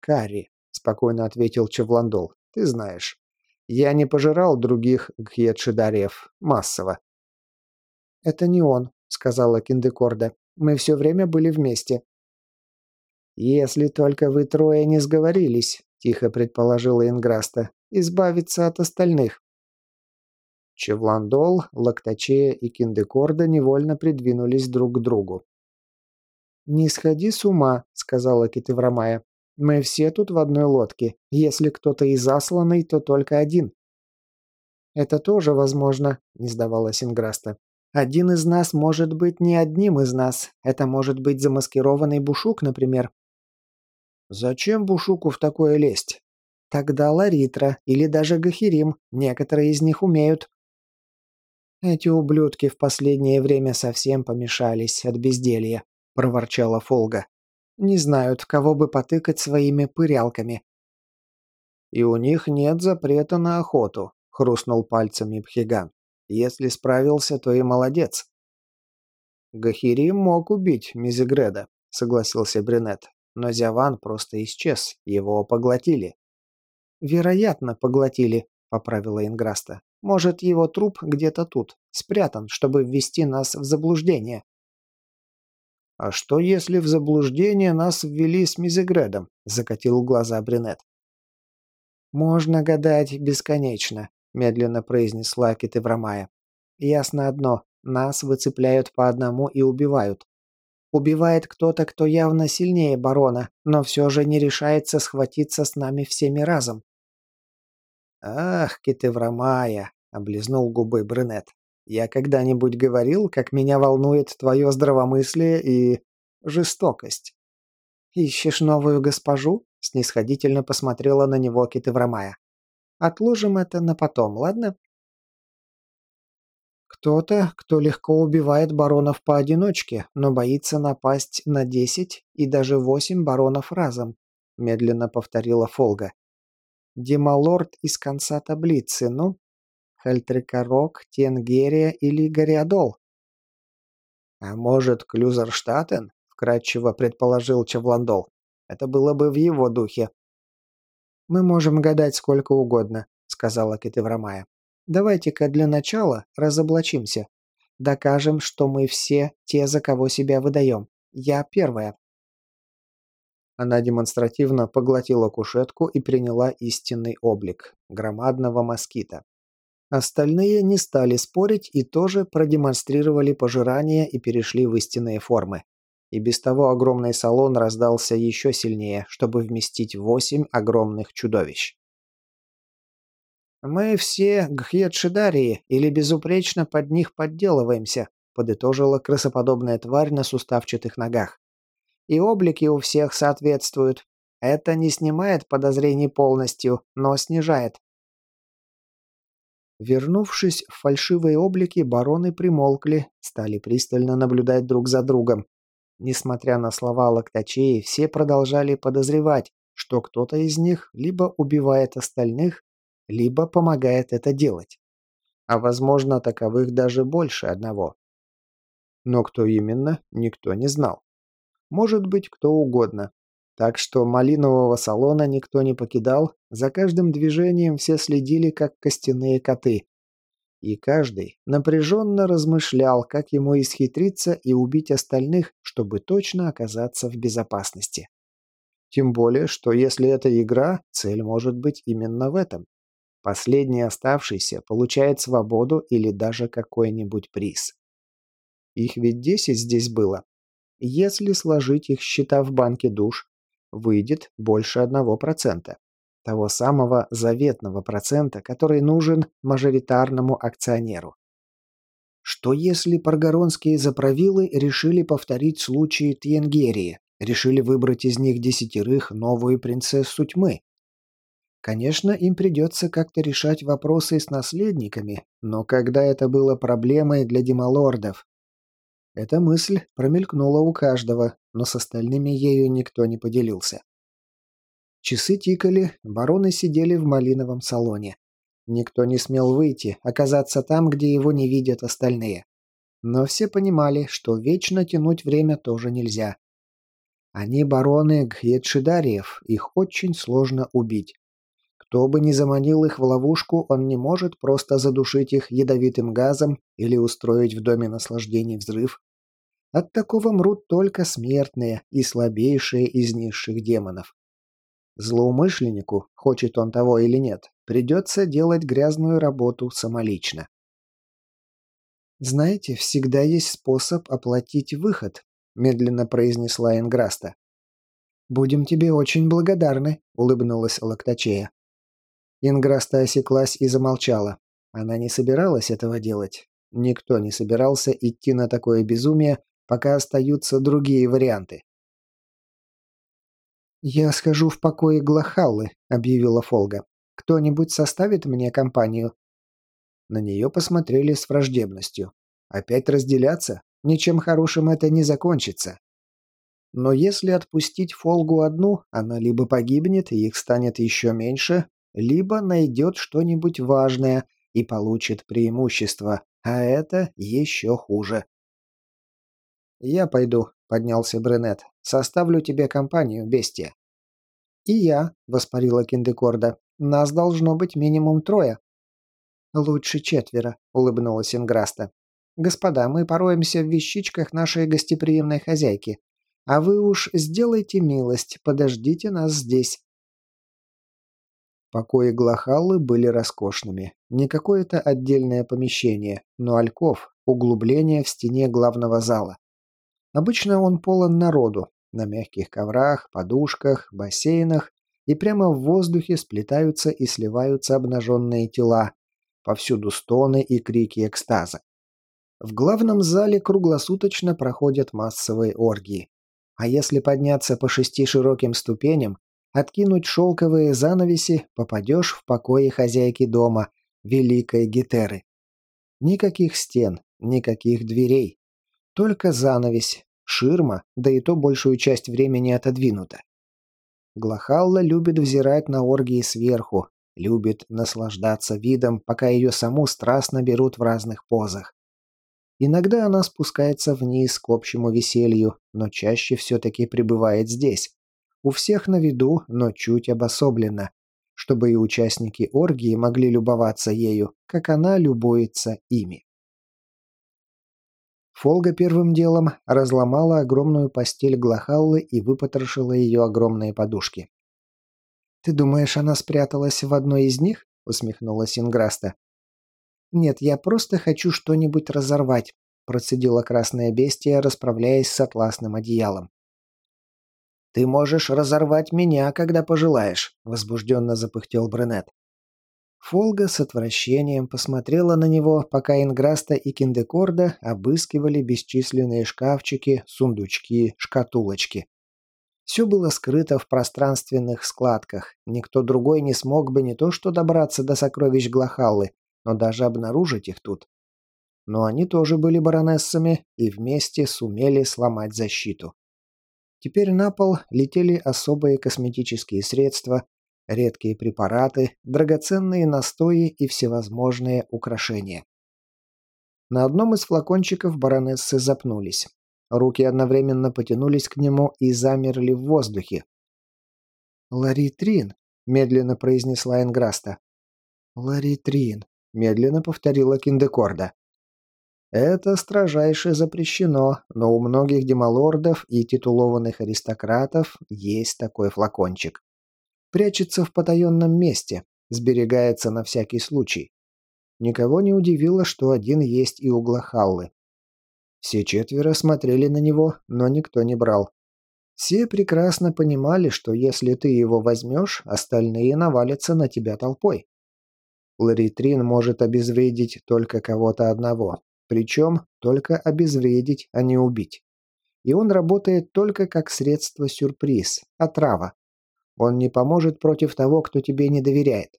«Карри», – спокойно ответил Чевландол. «Ты знаешь. Я не пожирал других гхьедшидариев массово». «Это не он», — сказала Киндекорда. «Мы все время были вместе». «Если только вы трое не сговорились», — тихо предположила Инграста, — «избавиться от остальных». Чевландол, Лактачея и Киндекорда невольно придвинулись друг к другу. «Не сходи с ума», — сказала Китеврамая. Мы все тут в одной лодке. Если кто-то и засланный, то только один». «Это тоже возможно», — не сдавалась Инграста. «Один из нас может быть не одним из нас. Это может быть замаскированный Бушук, например». «Зачем Бушуку в такое лезть?» «Тогда Ларитра или даже Гахирим. Некоторые из них умеют». «Эти ублюдки в последнее время совсем помешались от безделья», — проворчала Фолга. Не знают, кого бы потыкать своими пырялками. «И у них нет запрета на охоту», — хрустнул пальцами Пхиган. «Если справился, то и молодец». «Гахири мог убить Мизигреда», — согласился Брюнет. «Но Зяван просто исчез, его поглотили». «Вероятно, поглотили», — поправила Инграста. «Может, его труп где-то тут, спрятан, чтобы ввести нас в заблуждение». «А что, если в заблуждение нас ввели с Мизегредом?» – закатил глаза Брюнет. «Можно гадать бесконечно», – медленно произнесла Китеврамая. «Ясно одно. Нас выцепляют по одному и убивают. Убивает кто-то, кто явно сильнее барона, но все же не решается схватиться с нами всеми разом». «Ах, Китеврамая!» – облизнул губы Брюнет. Я когда-нибудь говорил, как меня волнует твое здравомыслие и... жестокость?» «Ищешь новую госпожу?» — снисходительно посмотрела на него Китеврамая. «Отложим это на потом, ладно?» «Кто-то, кто легко убивает баронов поодиночке, но боится напасть на десять и даже восемь баронов разом», — медленно повторила Фолга. «Демалорд из конца таблицы, ну, Хальтрикорок, Тенгерия или Гориадол. «А может, Клюзерштатен?» — вкратчиво предположил Чавландол. «Это было бы в его духе». «Мы можем гадать сколько угодно», — сказала Китеврамая. «Давайте-ка для начала разоблачимся. Докажем, что мы все те, за кого себя выдаем. Я первая». Она демонстративно поглотила кушетку и приняла истинный облик громадного москита. Остальные не стали спорить и тоже продемонстрировали пожирание и перешли в истинные формы. И без того огромный салон раздался еще сильнее, чтобы вместить восемь огромных чудовищ. «Мы все гхьедшидарии или безупречно под них подделываемся», подытожила крысоподобная тварь на суставчатых ногах. «И облики у всех соответствуют. Это не снимает подозрений полностью, но снижает. Вернувшись в фальшивые облики, бароны примолкли, стали пристально наблюдать друг за другом. Несмотря на слова локтачей, все продолжали подозревать, что кто-то из них либо убивает остальных, либо помогает это делать. А возможно, таковых даже больше одного. Но кто именно, никто не знал. Может быть, кто угодно. Так что малинового салона никто не покидал, за каждым движением все следили, как костяные коты. И каждый напряженно размышлял, как ему исхитриться и убить остальных, чтобы точно оказаться в безопасности. Тем более, что если это игра, цель может быть именно в этом. Последний оставшийся получает свободу или даже какой-нибудь приз. Их ведь десять здесь было. Если сложить их счета в банке душ, выйдет больше одного процента. Того самого заветного процента, который нужен мажоритарному акционеру. Что если паргоронские заправилы решили повторить случай Тьенгерии, решили выбрать из них десятерых новую принцессу тьмы? Конечно, им придется как-то решать вопросы с наследниками, но когда это было проблемой для демалордов? Эта мысль промелькнула у каждого, но с остальными ею никто не поделился. Часы тикали, бароны сидели в малиновом салоне. Никто не смел выйти, оказаться там, где его не видят остальные. Но все понимали, что вечно тянуть время тоже нельзя. Они бароны Гьедшидариев, их очень сложно убить. Кто бы ни заманил их в ловушку, он не может просто задушить их ядовитым газом или устроить в доме наслаждений взрыв. От такого мрут только смертные и слабейшие из низших демонов. Злоумышленнику, хочет он того или нет, придется делать грязную работу самолично. «Знаете, всегда есть способ оплатить выход», – медленно произнесла Энграста. «Будем тебе очень благодарны», – улыбнулась Лактачея. Инграста осеклась и замолчала. Она не собиралась этого делать. Никто не собирался идти на такое безумие, пока остаются другие варианты. «Я схожу в покое Глахаллы», — объявила Фолга. «Кто-нибудь составит мне компанию?» На нее посмотрели с враждебностью. «Опять разделяться? Ничем хорошим это не закончится». Но если отпустить Фолгу одну, она либо погибнет, и их станет еще меньше, либо найдет что-нибудь важное и получит преимущество, а это еще хуже. «Я пойду», — поднялся Брюнет. «Составлю тебе компанию, бестия». «И я», — воспарила Киндекорда. «Нас должно быть минимум трое». «Лучше четверо», — улыбнулась Инграста. «Господа, мы пороемся в вещичках нашей гостеприимной хозяйки. А вы уж сделайте милость, подождите нас здесь». Покои Глахаллы были роскошными. Не какое-то отдельное помещение, но альков, углубление в стене главного зала. Обычно он полон народу, на мягких коврах, подушках, бассейнах, и прямо в воздухе сплетаются и сливаются обнаженные тела. Повсюду стоны и крики экстаза. В главном зале круглосуточно проходят массовые оргии. А если подняться по шести широким ступеням, откинуть шелковые занавеси, попадешь в покои хозяйки дома, великой Гетеры. Никаких стен, никаких дверей. Только занавесь, ширма, да и то большую часть времени отодвинута. Глахалла любит взирать на оргии сверху, любит наслаждаться видом, пока ее саму страстно берут в разных позах. Иногда она спускается вниз к общему веселью, но чаще все-таки пребывает здесь, у всех на виду, но чуть обособленно, чтобы и участники оргии могли любоваться ею, как она любуется ими. Фолга первым делом разломала огромную постель Глахаллы и выпотрошила ее огромные подушки. «Ты думаешь, она спряталась в одной из них?» — усмехнулась Инграста. «Нет, я просто хочу что-нибудь разорвать», — процедила красное бестия, расправляясь с атласным одеялом. «Ты можешь разорвать меня, когда пожелаешь», — возбужденно запыхтел Брюнет. Фолга с отвращением посмотрела на него, пока Инграста и Киндекорда обыскивали бесчисленные шкафчики, сундучки, шкатулочки. Все было скрыто в пространственных складках. Никто другой не смог бы не то что добраться до сокровищ Глахаллы, но даже обнаружить их тут. Но они тоже были баронессами и вместе сумели сломать защиту. Теперь на пол летели особые косметические средства, редкие препараты, драгоценные настои и всевозможные украшения. На одном из флакончиков баронессы запнулись. Руки одновременно потянулись к нему и замерли в воздухе. «Ларитрин», — медленно произнесла Энграста. «Ларитрин», — медленно повторила Киндекорда. Это строжайше запрещено, но у многих демалордов и титулованных аристократов есть такой флакончик. Прячется в потаенном месте, сберегается на всякий случай. Никого не удивило, что один есть и у Глахаллы. Все четверо смотрели на него, но никто не брал. Все прекрасно понимали, что если ты его возьмешь, остальные навалятся на тебя толпой. Ларитрин может обезвредить только кого-то одного, причем только обезвредить, а не убить. И он работает только как средство-сюрприз, отрава. Он не поможет против того, кто тебе не доверяет.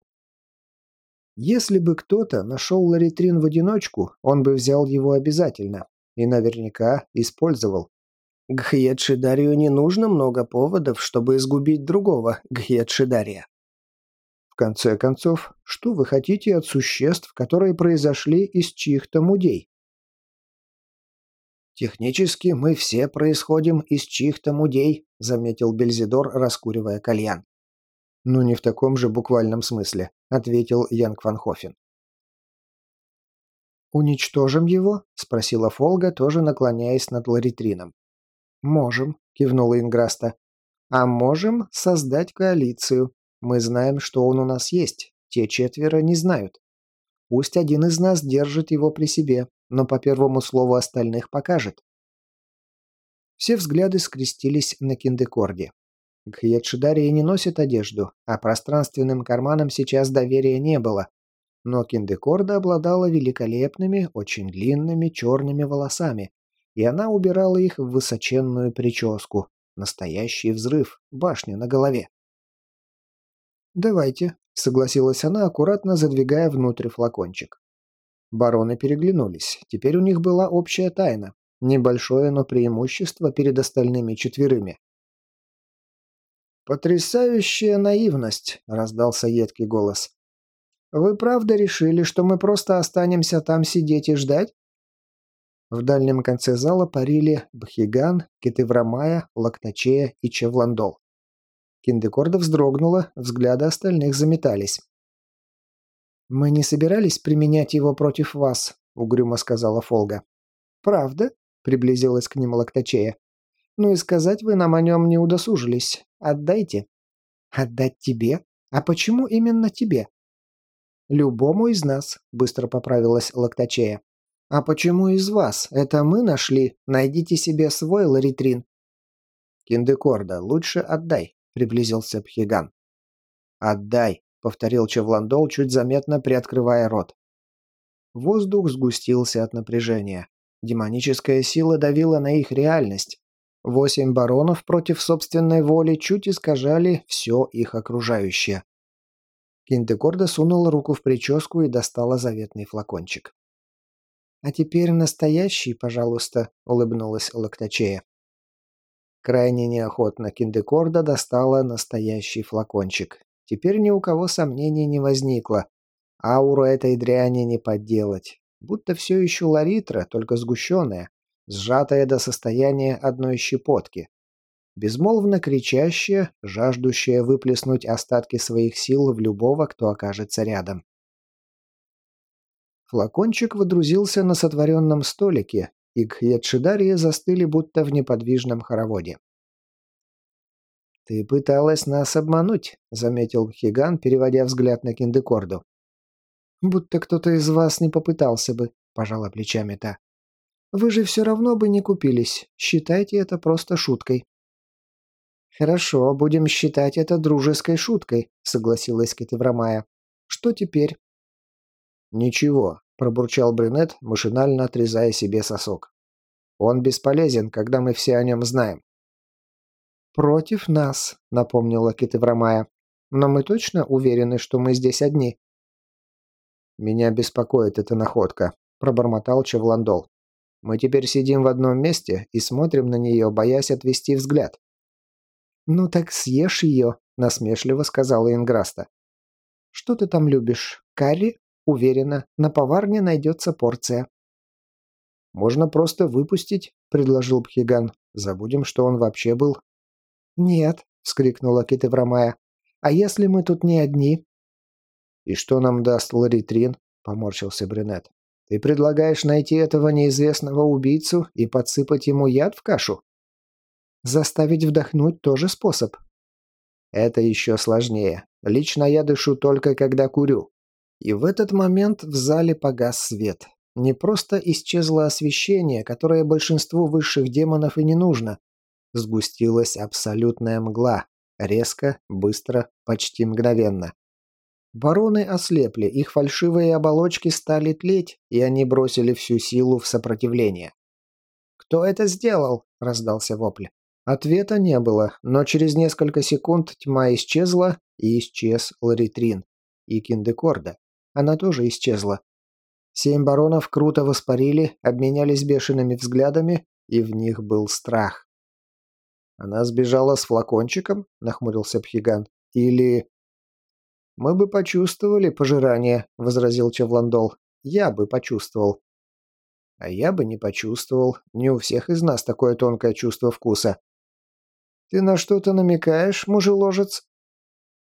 Если бы кто-то нашел Ларитрин в одиночку, он бы взял его обязательно. И наверняка использовал. Гхьедшидарию не нужно много поводов, чтобы изгубить другого Гхьедшидария. В конце концов, что вы хотите от существ, которые произошли из чьих-то мудей? «Технически мы все происходим из чьих-то мудей», — заметил Бельзидор, раскуривая кальян. «Ну, не в таком же буквальном смысле», — ответил Янг Ван Хофен. «Уничтожим его?» — спросила Фолга, тоже наклоняясь над Ларитрином. «Можем», — кивнула Инграста. «А можем создать коалицию. Мы знаем, что он у нас есть. Те четверо не знают. Пусть один из нас держит его при себе, но по первому слову остальных покажет». Все взгляды скрестились на Киндекорде. Гхьедшидарии не носит одежду, а пространственным карманам сейчас доверия не было. Но Киндекорда обладала великолепными, очень длинными черными волосами, и она убирала их в высоченную прическу. Настоящий взрыв, башня на голове. «Давайте», — согласилась она, аккуратно задвигая внутрь флакончик. Бароны переглянулись. Теперь у них была общая тайна. Небольшое, но преимущество перед остальными четверыми. «Потрясающая наивность!» – раздался едкий голос. «Вы правда решили, что мы просто останемся там сидеть и ждать?» В дальнем конце зала парили Бхиган, Китеврамая, Лактачея и Чевландол. Киндекорда вздрогнула, взгляды остальных заметались. «Мы не собирались применять его против вас», — угрюмо сказала Фолга. «Правда?» — приблизилась к ним Лактачея. «Ну и сказать вы нам о нем не удосужились. Отдайте». «Отдать тебе? А почему именно тебе?» «Любому из нас», — быстро поправилась Лактачея. «А почему из вас? Это мы нашли. Найдите себе свой ларитрин». «Киндекорда, лучше отдай», — приблизился Пхиган. «Отдай», — повторил Чевландол, чуть заметно приоткрывая рот. Воздух сгустился от напряжения. Демоническая сила давила на их реальность. Восемь баронов против собственной воли чуть искажали все их окружающее. Кинтекорда сунула руку в прическу и достала заветный флакончик. «А теперь настоящий, пожалуйста», — улыбнулась Лактачея. Крайне неохотно Киндекорда достала настоящий флакончик. Теперь ни у кого сомнений не возникло. Ауру этой дряни не подделать. Будто все еще ларитра, только сгущенная сжатая до состояния одной щепотки. Безмолвно кричащая, жаждущая выплеснуть остатки своих сил в любого, кто окажется рядом. Флакончик водрузился на сотворенном столике, и Гхьедшидарии застыли будто в неподвижном хороводе. «Ты пыталась нас обмануть», — заметил Хиган, переводя взгляд на Киндекорду. «Будто кто-то из вас не попытался бы», — пожала плечами та. Вы же все равно бы не купились. Считайте это просто шуткой». «Хорошо, будем считать это дружеской шуткой», — согласилась Кетеврамая. «Что теперь?» «Ничего», — пробурчал Брюнет, машинально отрезая себе сосок. «Он бесполезен, когда мы все о нем знаем». «Против нас», — напомнила Кетеврамая. «Но мы точно уверены, что мы здесь одни?» «Меня беспокоит эта находка», — пробормотал Чевландол. Мы теперь сидим в одном месте и смотрим на нее, боясь отвести взгляд». «Ну так съешь ее», — насмешливо сказала Инграста. «Что ты там любишь? Карри? Уверена, на поварне найдется порция». «Можно просто выпустить», — предложил Пхиган. «Забудем, что он вообще был». «Нет», — вскрикнула Китеврамая. «А если мы тут не одни?» «И что нам даст Ларитрин?» — поморщился Брюнет. Ты предлагаешь найти этого неизвестного убийцу и подсыпать ему яд в кашу? Заставить вдохнуть тоже способ. Это еще сложнее. Лично я дышу только когда курю. И в этот момент в зале погас свет. Не просто исчезло освещение, которое большинству высших демонов и не нужно. Сгустилась абсолютная мгла. Резко, быстро, почти мгновенно. Бароны ослепли, их фальшивые оболочки стали тлеть, и они бросили всю силу в сопротивление. «Кто это сделал?» – раздался вопль. Ответа не было, но через несколько секунд тьма исчезла, и исчез Ларитрин. И Киндекорда. Она тоже исчезла. Семь баронов круто воспарили, обменялись бешеными взглядами, и в них был страх. «Она сбежала с флакончиком?» – нахмурился Пхиган. «Или...» «Мы бы почувствовали пожирание», — возразил Чевландол. «Я бы почувствовал». «А я бы не почувствовал. Не у всех из нас такое тонкое чувство вкуса». «Ты на что-то намекаешь, мужеложец?»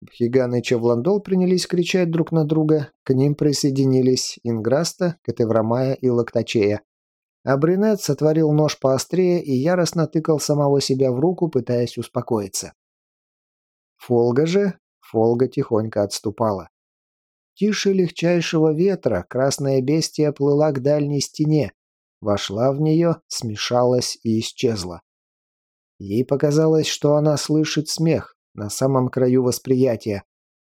Бхиган и Чевландол принялись кричать друг на друга. К ним присоединились Инграста, Катеврамая и Лактачея. А Бринет сотворил нож поострее и яростно тыкал самого себя в руку, пытаясь успокоиться. Фолга же Фолга тихонько отступала. Тише легчайшего ветра красная бестия плыла к дальней стене, вошла в нее, смешалась и исчезла. Ей показалось, что она слышит смех на самом краю восприятия.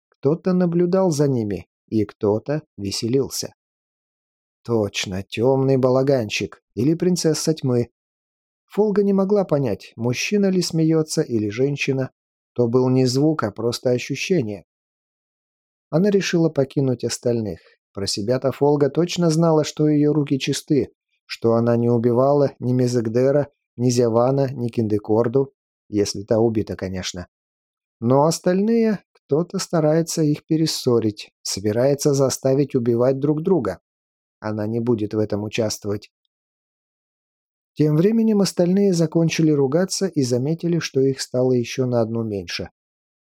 Кто-то наблюдал за ними, и кто-то веселился. Точно, темный балаганчик или принцесса тьмы. Фолга не могла понять, мужчина ли смеется или женщина, то был не звук, а просто ощущение. Она решила покинуть остальных. Про себя-то Фолга точно знала, что ее руки чисты, что она не убивала ни Мезегдера, ни Зявана, ни Киндекорду, если та убита, конечно. Но остальные, кто-то старается их перессорить, собирается заставить убивать друг друга. Она не будет в этом участвовать. Тем временем остальные закончили ругаться и заметили, что их стало еще на одну меньше.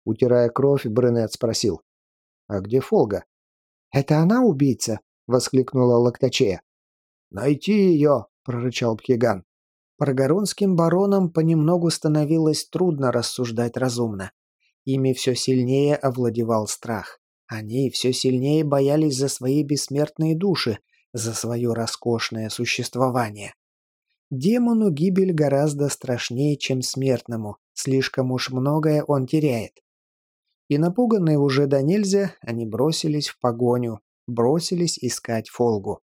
Утирая кровь, Бренет спросил. «А где Фолга?» «Это она убийца?» — воскликнула Лактачея. «Найти ее!» — прорычал Пхиган. Парагоронским баронам понемногу становилось трудно рассуждать разумно. Ими все сильнее овладевал страх. Они все сильнее боялись за свои бессмертные души, за свое роскошное существование. Демону гибель гораздо страшнее, чем смертному, слишком уж многое он теряет. И напуганные уже до нельзя, они бросились в погоню, бросились искать Фолгу.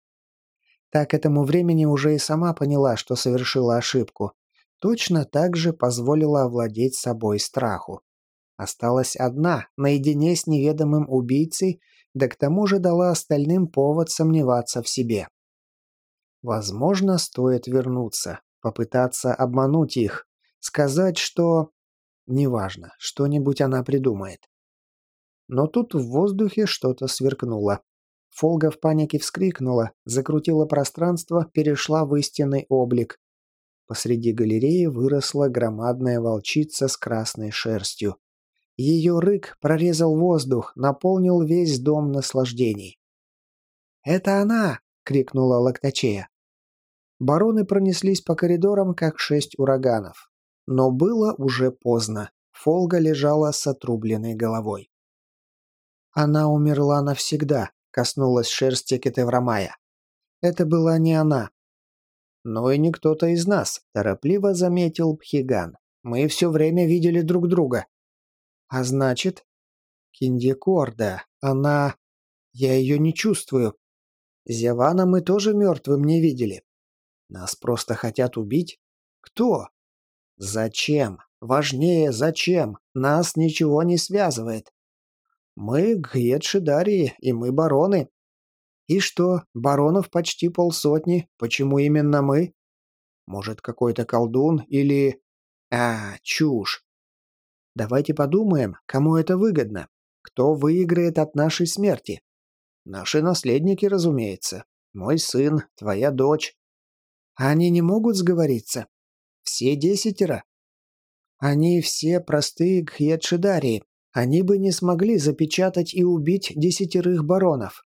Так к этому времени уже и сама поняла, что совершила ошибку. Точно так же позволила овладеть собой страху. Осталась одна, наедине с неведомым убийцей, да к тому же дала остальным повод сомневаться в себе. Возможно, стоит вернуться, попытаться обмануть их, сказать, что... Неважно, что-нибудь она придумает. Но тут в воздухе что-то сверкнуло. Фолга в панике вскрикнула, закрутила пространство, перешла в истинный облик. Посреди галереи выросла громадная волчица с красной шерстью. Ее рык прорезал воздух, наполнил весь дом наслаждений. «Это она!» — крикнула Лактачея. Бароны пронеслись по коридорам, как шесть ураганов. Но было уже поздно. Фолга лежала с отрубленной головой. «Она умерла навсегда», — коснулась шерсти Кетеврамая. «Это была не она». «Но и не кто-то из нас», — торопливо заметил Пхиган. «Мы все время видели друг друга». «А значит...» «Киндикорда. Она... Я ее не чувствую. Зевана мы тоже мертвым не видели. Нас просто хотят убить? Кто? Зачем? Важнее, зачем? Нас ничего не связывает. Мы Гьедшидарии, и мы бароны. И что, баронов почти полсотни, почему именно мы? Может, какой-то колдун или... А, чушь. Давайте подумаем, кому это выгодно. Кто выиграет от нашей смерти? Наши наследники, разумеется. Мой сын, твоя дочь. Они не могут сговориться? Все десятеро? Они все простые гхьедшидарии. Они бы не смогли запечатать и убить десятерых баронов.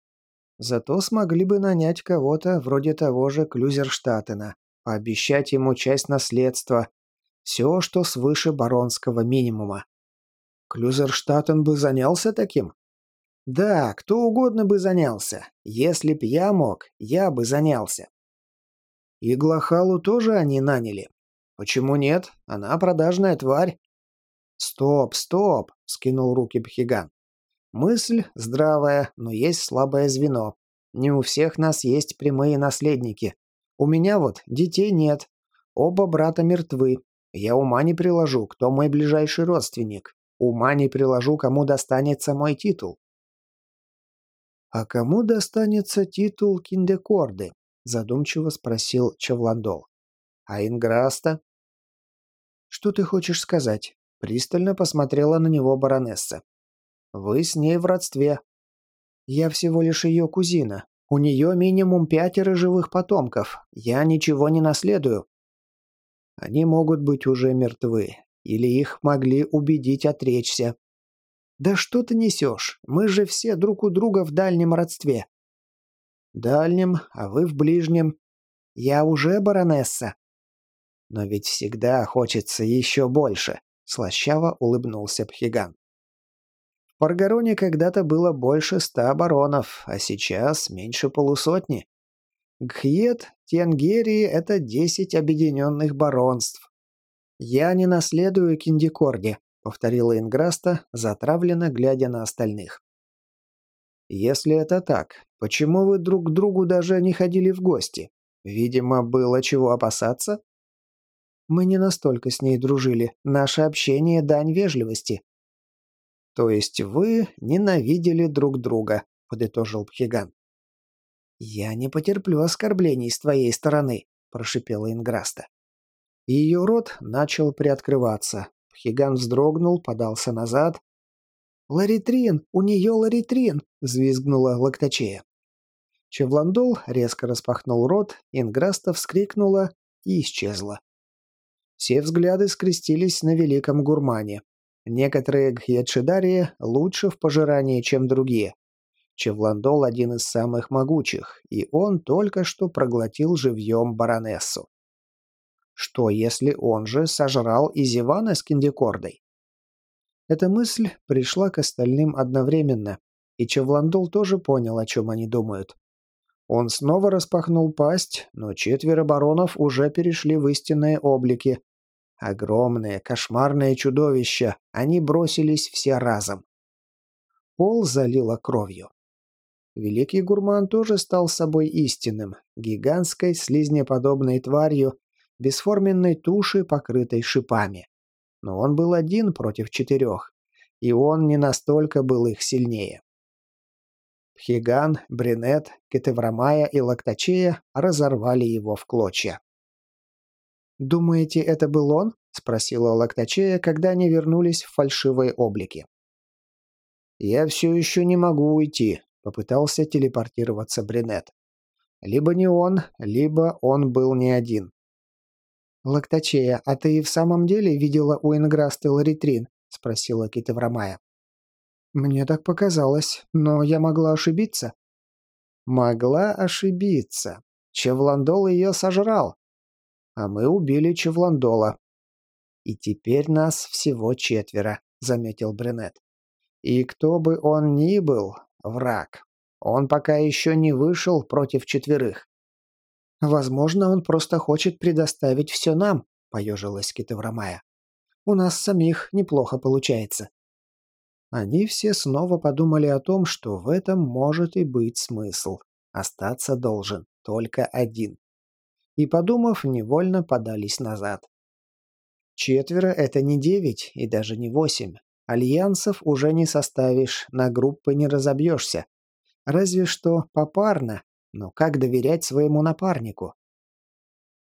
Зато смогли бы нанять кого-то вроде того же Клюзерштатена, пообещать ему часть наследства, все, что свыше баронского минимума. Клюзерштатен бы занялся таким? Да, кто угодно бы занялся. Если б я мог, я бы занялся. И Глахалу тоже они наняли. Почему нет? Она продажная тварь. Стоп, стоп, скинул руки Бхиган. Мысль здравая, но есть слабое звено. Не у всех нас есть прямые наследники. У меня вот детей нет. Оба брата мертвы. Я ума не приложу, кто мой ближайший родственник. Ума не приложу, кому достанется мой титул. «А кому достанется титул Киндекорды?» – задумчиво спросил Чавландол. «А Инграста?» «Что ты хочешь сказать?» – пристально посмотрела на него баронесса. «Вы с ней в родстве». «Я всего лишь ее кузина. У нее минимум пятеро живых потомков. Я ничего не наследую». «Они могут быть уже мертвы. Или их могли убедить отречься», «Да что ты несешь? Мы же все друг у друга в дальнем родстве». «Дальнем, а вы в ближнем. Я уже баронесса». «Но ведь всегда хочется еще больше», — слащаво улыбнулся Пхиган. В Паргароне когда-то было больше ста баронов, а сейчас меньше полусотни. Гхьет, Тенгерии — это десять объединенных баронств. Я не наследую Киндикорди, повторила Инграста, затравленно глядя на остальных. «Если это так, почему вы друг к другу даже не ходили в гости? Видимо, было чего опасаться?» «Мы не настолько с ней дружили. Наше общение – дань вежливости». «То есть вы ненавидели друг друга», – подытожил Пхиган. «Я не потерплю оскорблений с твоей стороны», – прошипела Инграста. Ее рот начал приоткрываться, Хиган вздрогнул, подался назад. «Ларитрин! У нее ларитрин!» — взвизгнула Лактачея. Чевландол резко распахнул рот, Инграста вскрикнула и исчезла. Все взгляды скрестились на великом гурмане. Некоторые гхьядшидарии лучше в пожирании, чем другие. Чевландол один из самых могучих, и он только что проглотил живьем баронессу. Что, если он же сожрал Изивана с Киндикордой? Эта мысль пришла к остальным одновременно, и Чевландул тоже понял, о чем они думают. Он снова распахнул пасть, но четверо баронов уже перешли в истинные облики. Огромные, кошмарные чудовища, они бросились все разом. Пол залило кровью. Великий гурман тоже стал собой истинным, гигантской слизнеподобной тварью, бесформенной туши, покрытой шипами. Но он был один против четырех, и он не настолько был их сильнее. Пхиган, Бринет, Кетеврамая и Лактачея разорвали его в клочья. «Думаете, это был он?» — спросила Лактачея, когда они вернулись в фальшивые облики. «Я все еще не могу уйти», — попытался телепортироваться Бринет. «Либо не он, либо он был не один. «Лактачея, а ты в самом деле видела у Инграсты ларитрин?» — спросила Китаврамая. «Мне так показалось, но я могла ошибиться». «Могла ошибиться. Чевландол ее сожрал. А мы убили Чевландола. И теперь нас всего четверо», — заметил Брюнет. «И кто бы он ни был, враг. Он пока еще не вышел против четверых. «Возможно, он просто хочет предоставить все нам», — поежилась Китаврамая. «У нас самих неплохо получается». Они все снова подумали о том, что в этом может и быть смысл. Остаться должен только один. И, подумав, невольно подались назад. Четверо — это не девять и даже не восемь. Альянсов уже не составишь, на группы не разобьешься. Разве что попарно, но как доверять своему напарнику?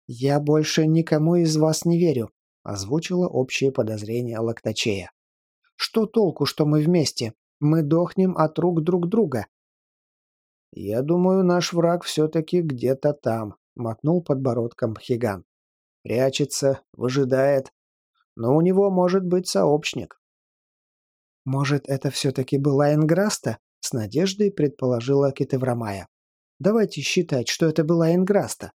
«Я больше никому из вас не верю», — озвучила общее подозрение Лактачея. «Что толку, что мы вместе? Мы дохнем от рук друг друга». «Я думаю, наш враг все-таки где-то там», — мотнул подбородком Хиган. «Прячется, выжидает. Но у него может быть сообщник». «Может, это все-таки была Инграста?» — с надеждой предположила Китеврамая. Давайте считать, что это была Инграста.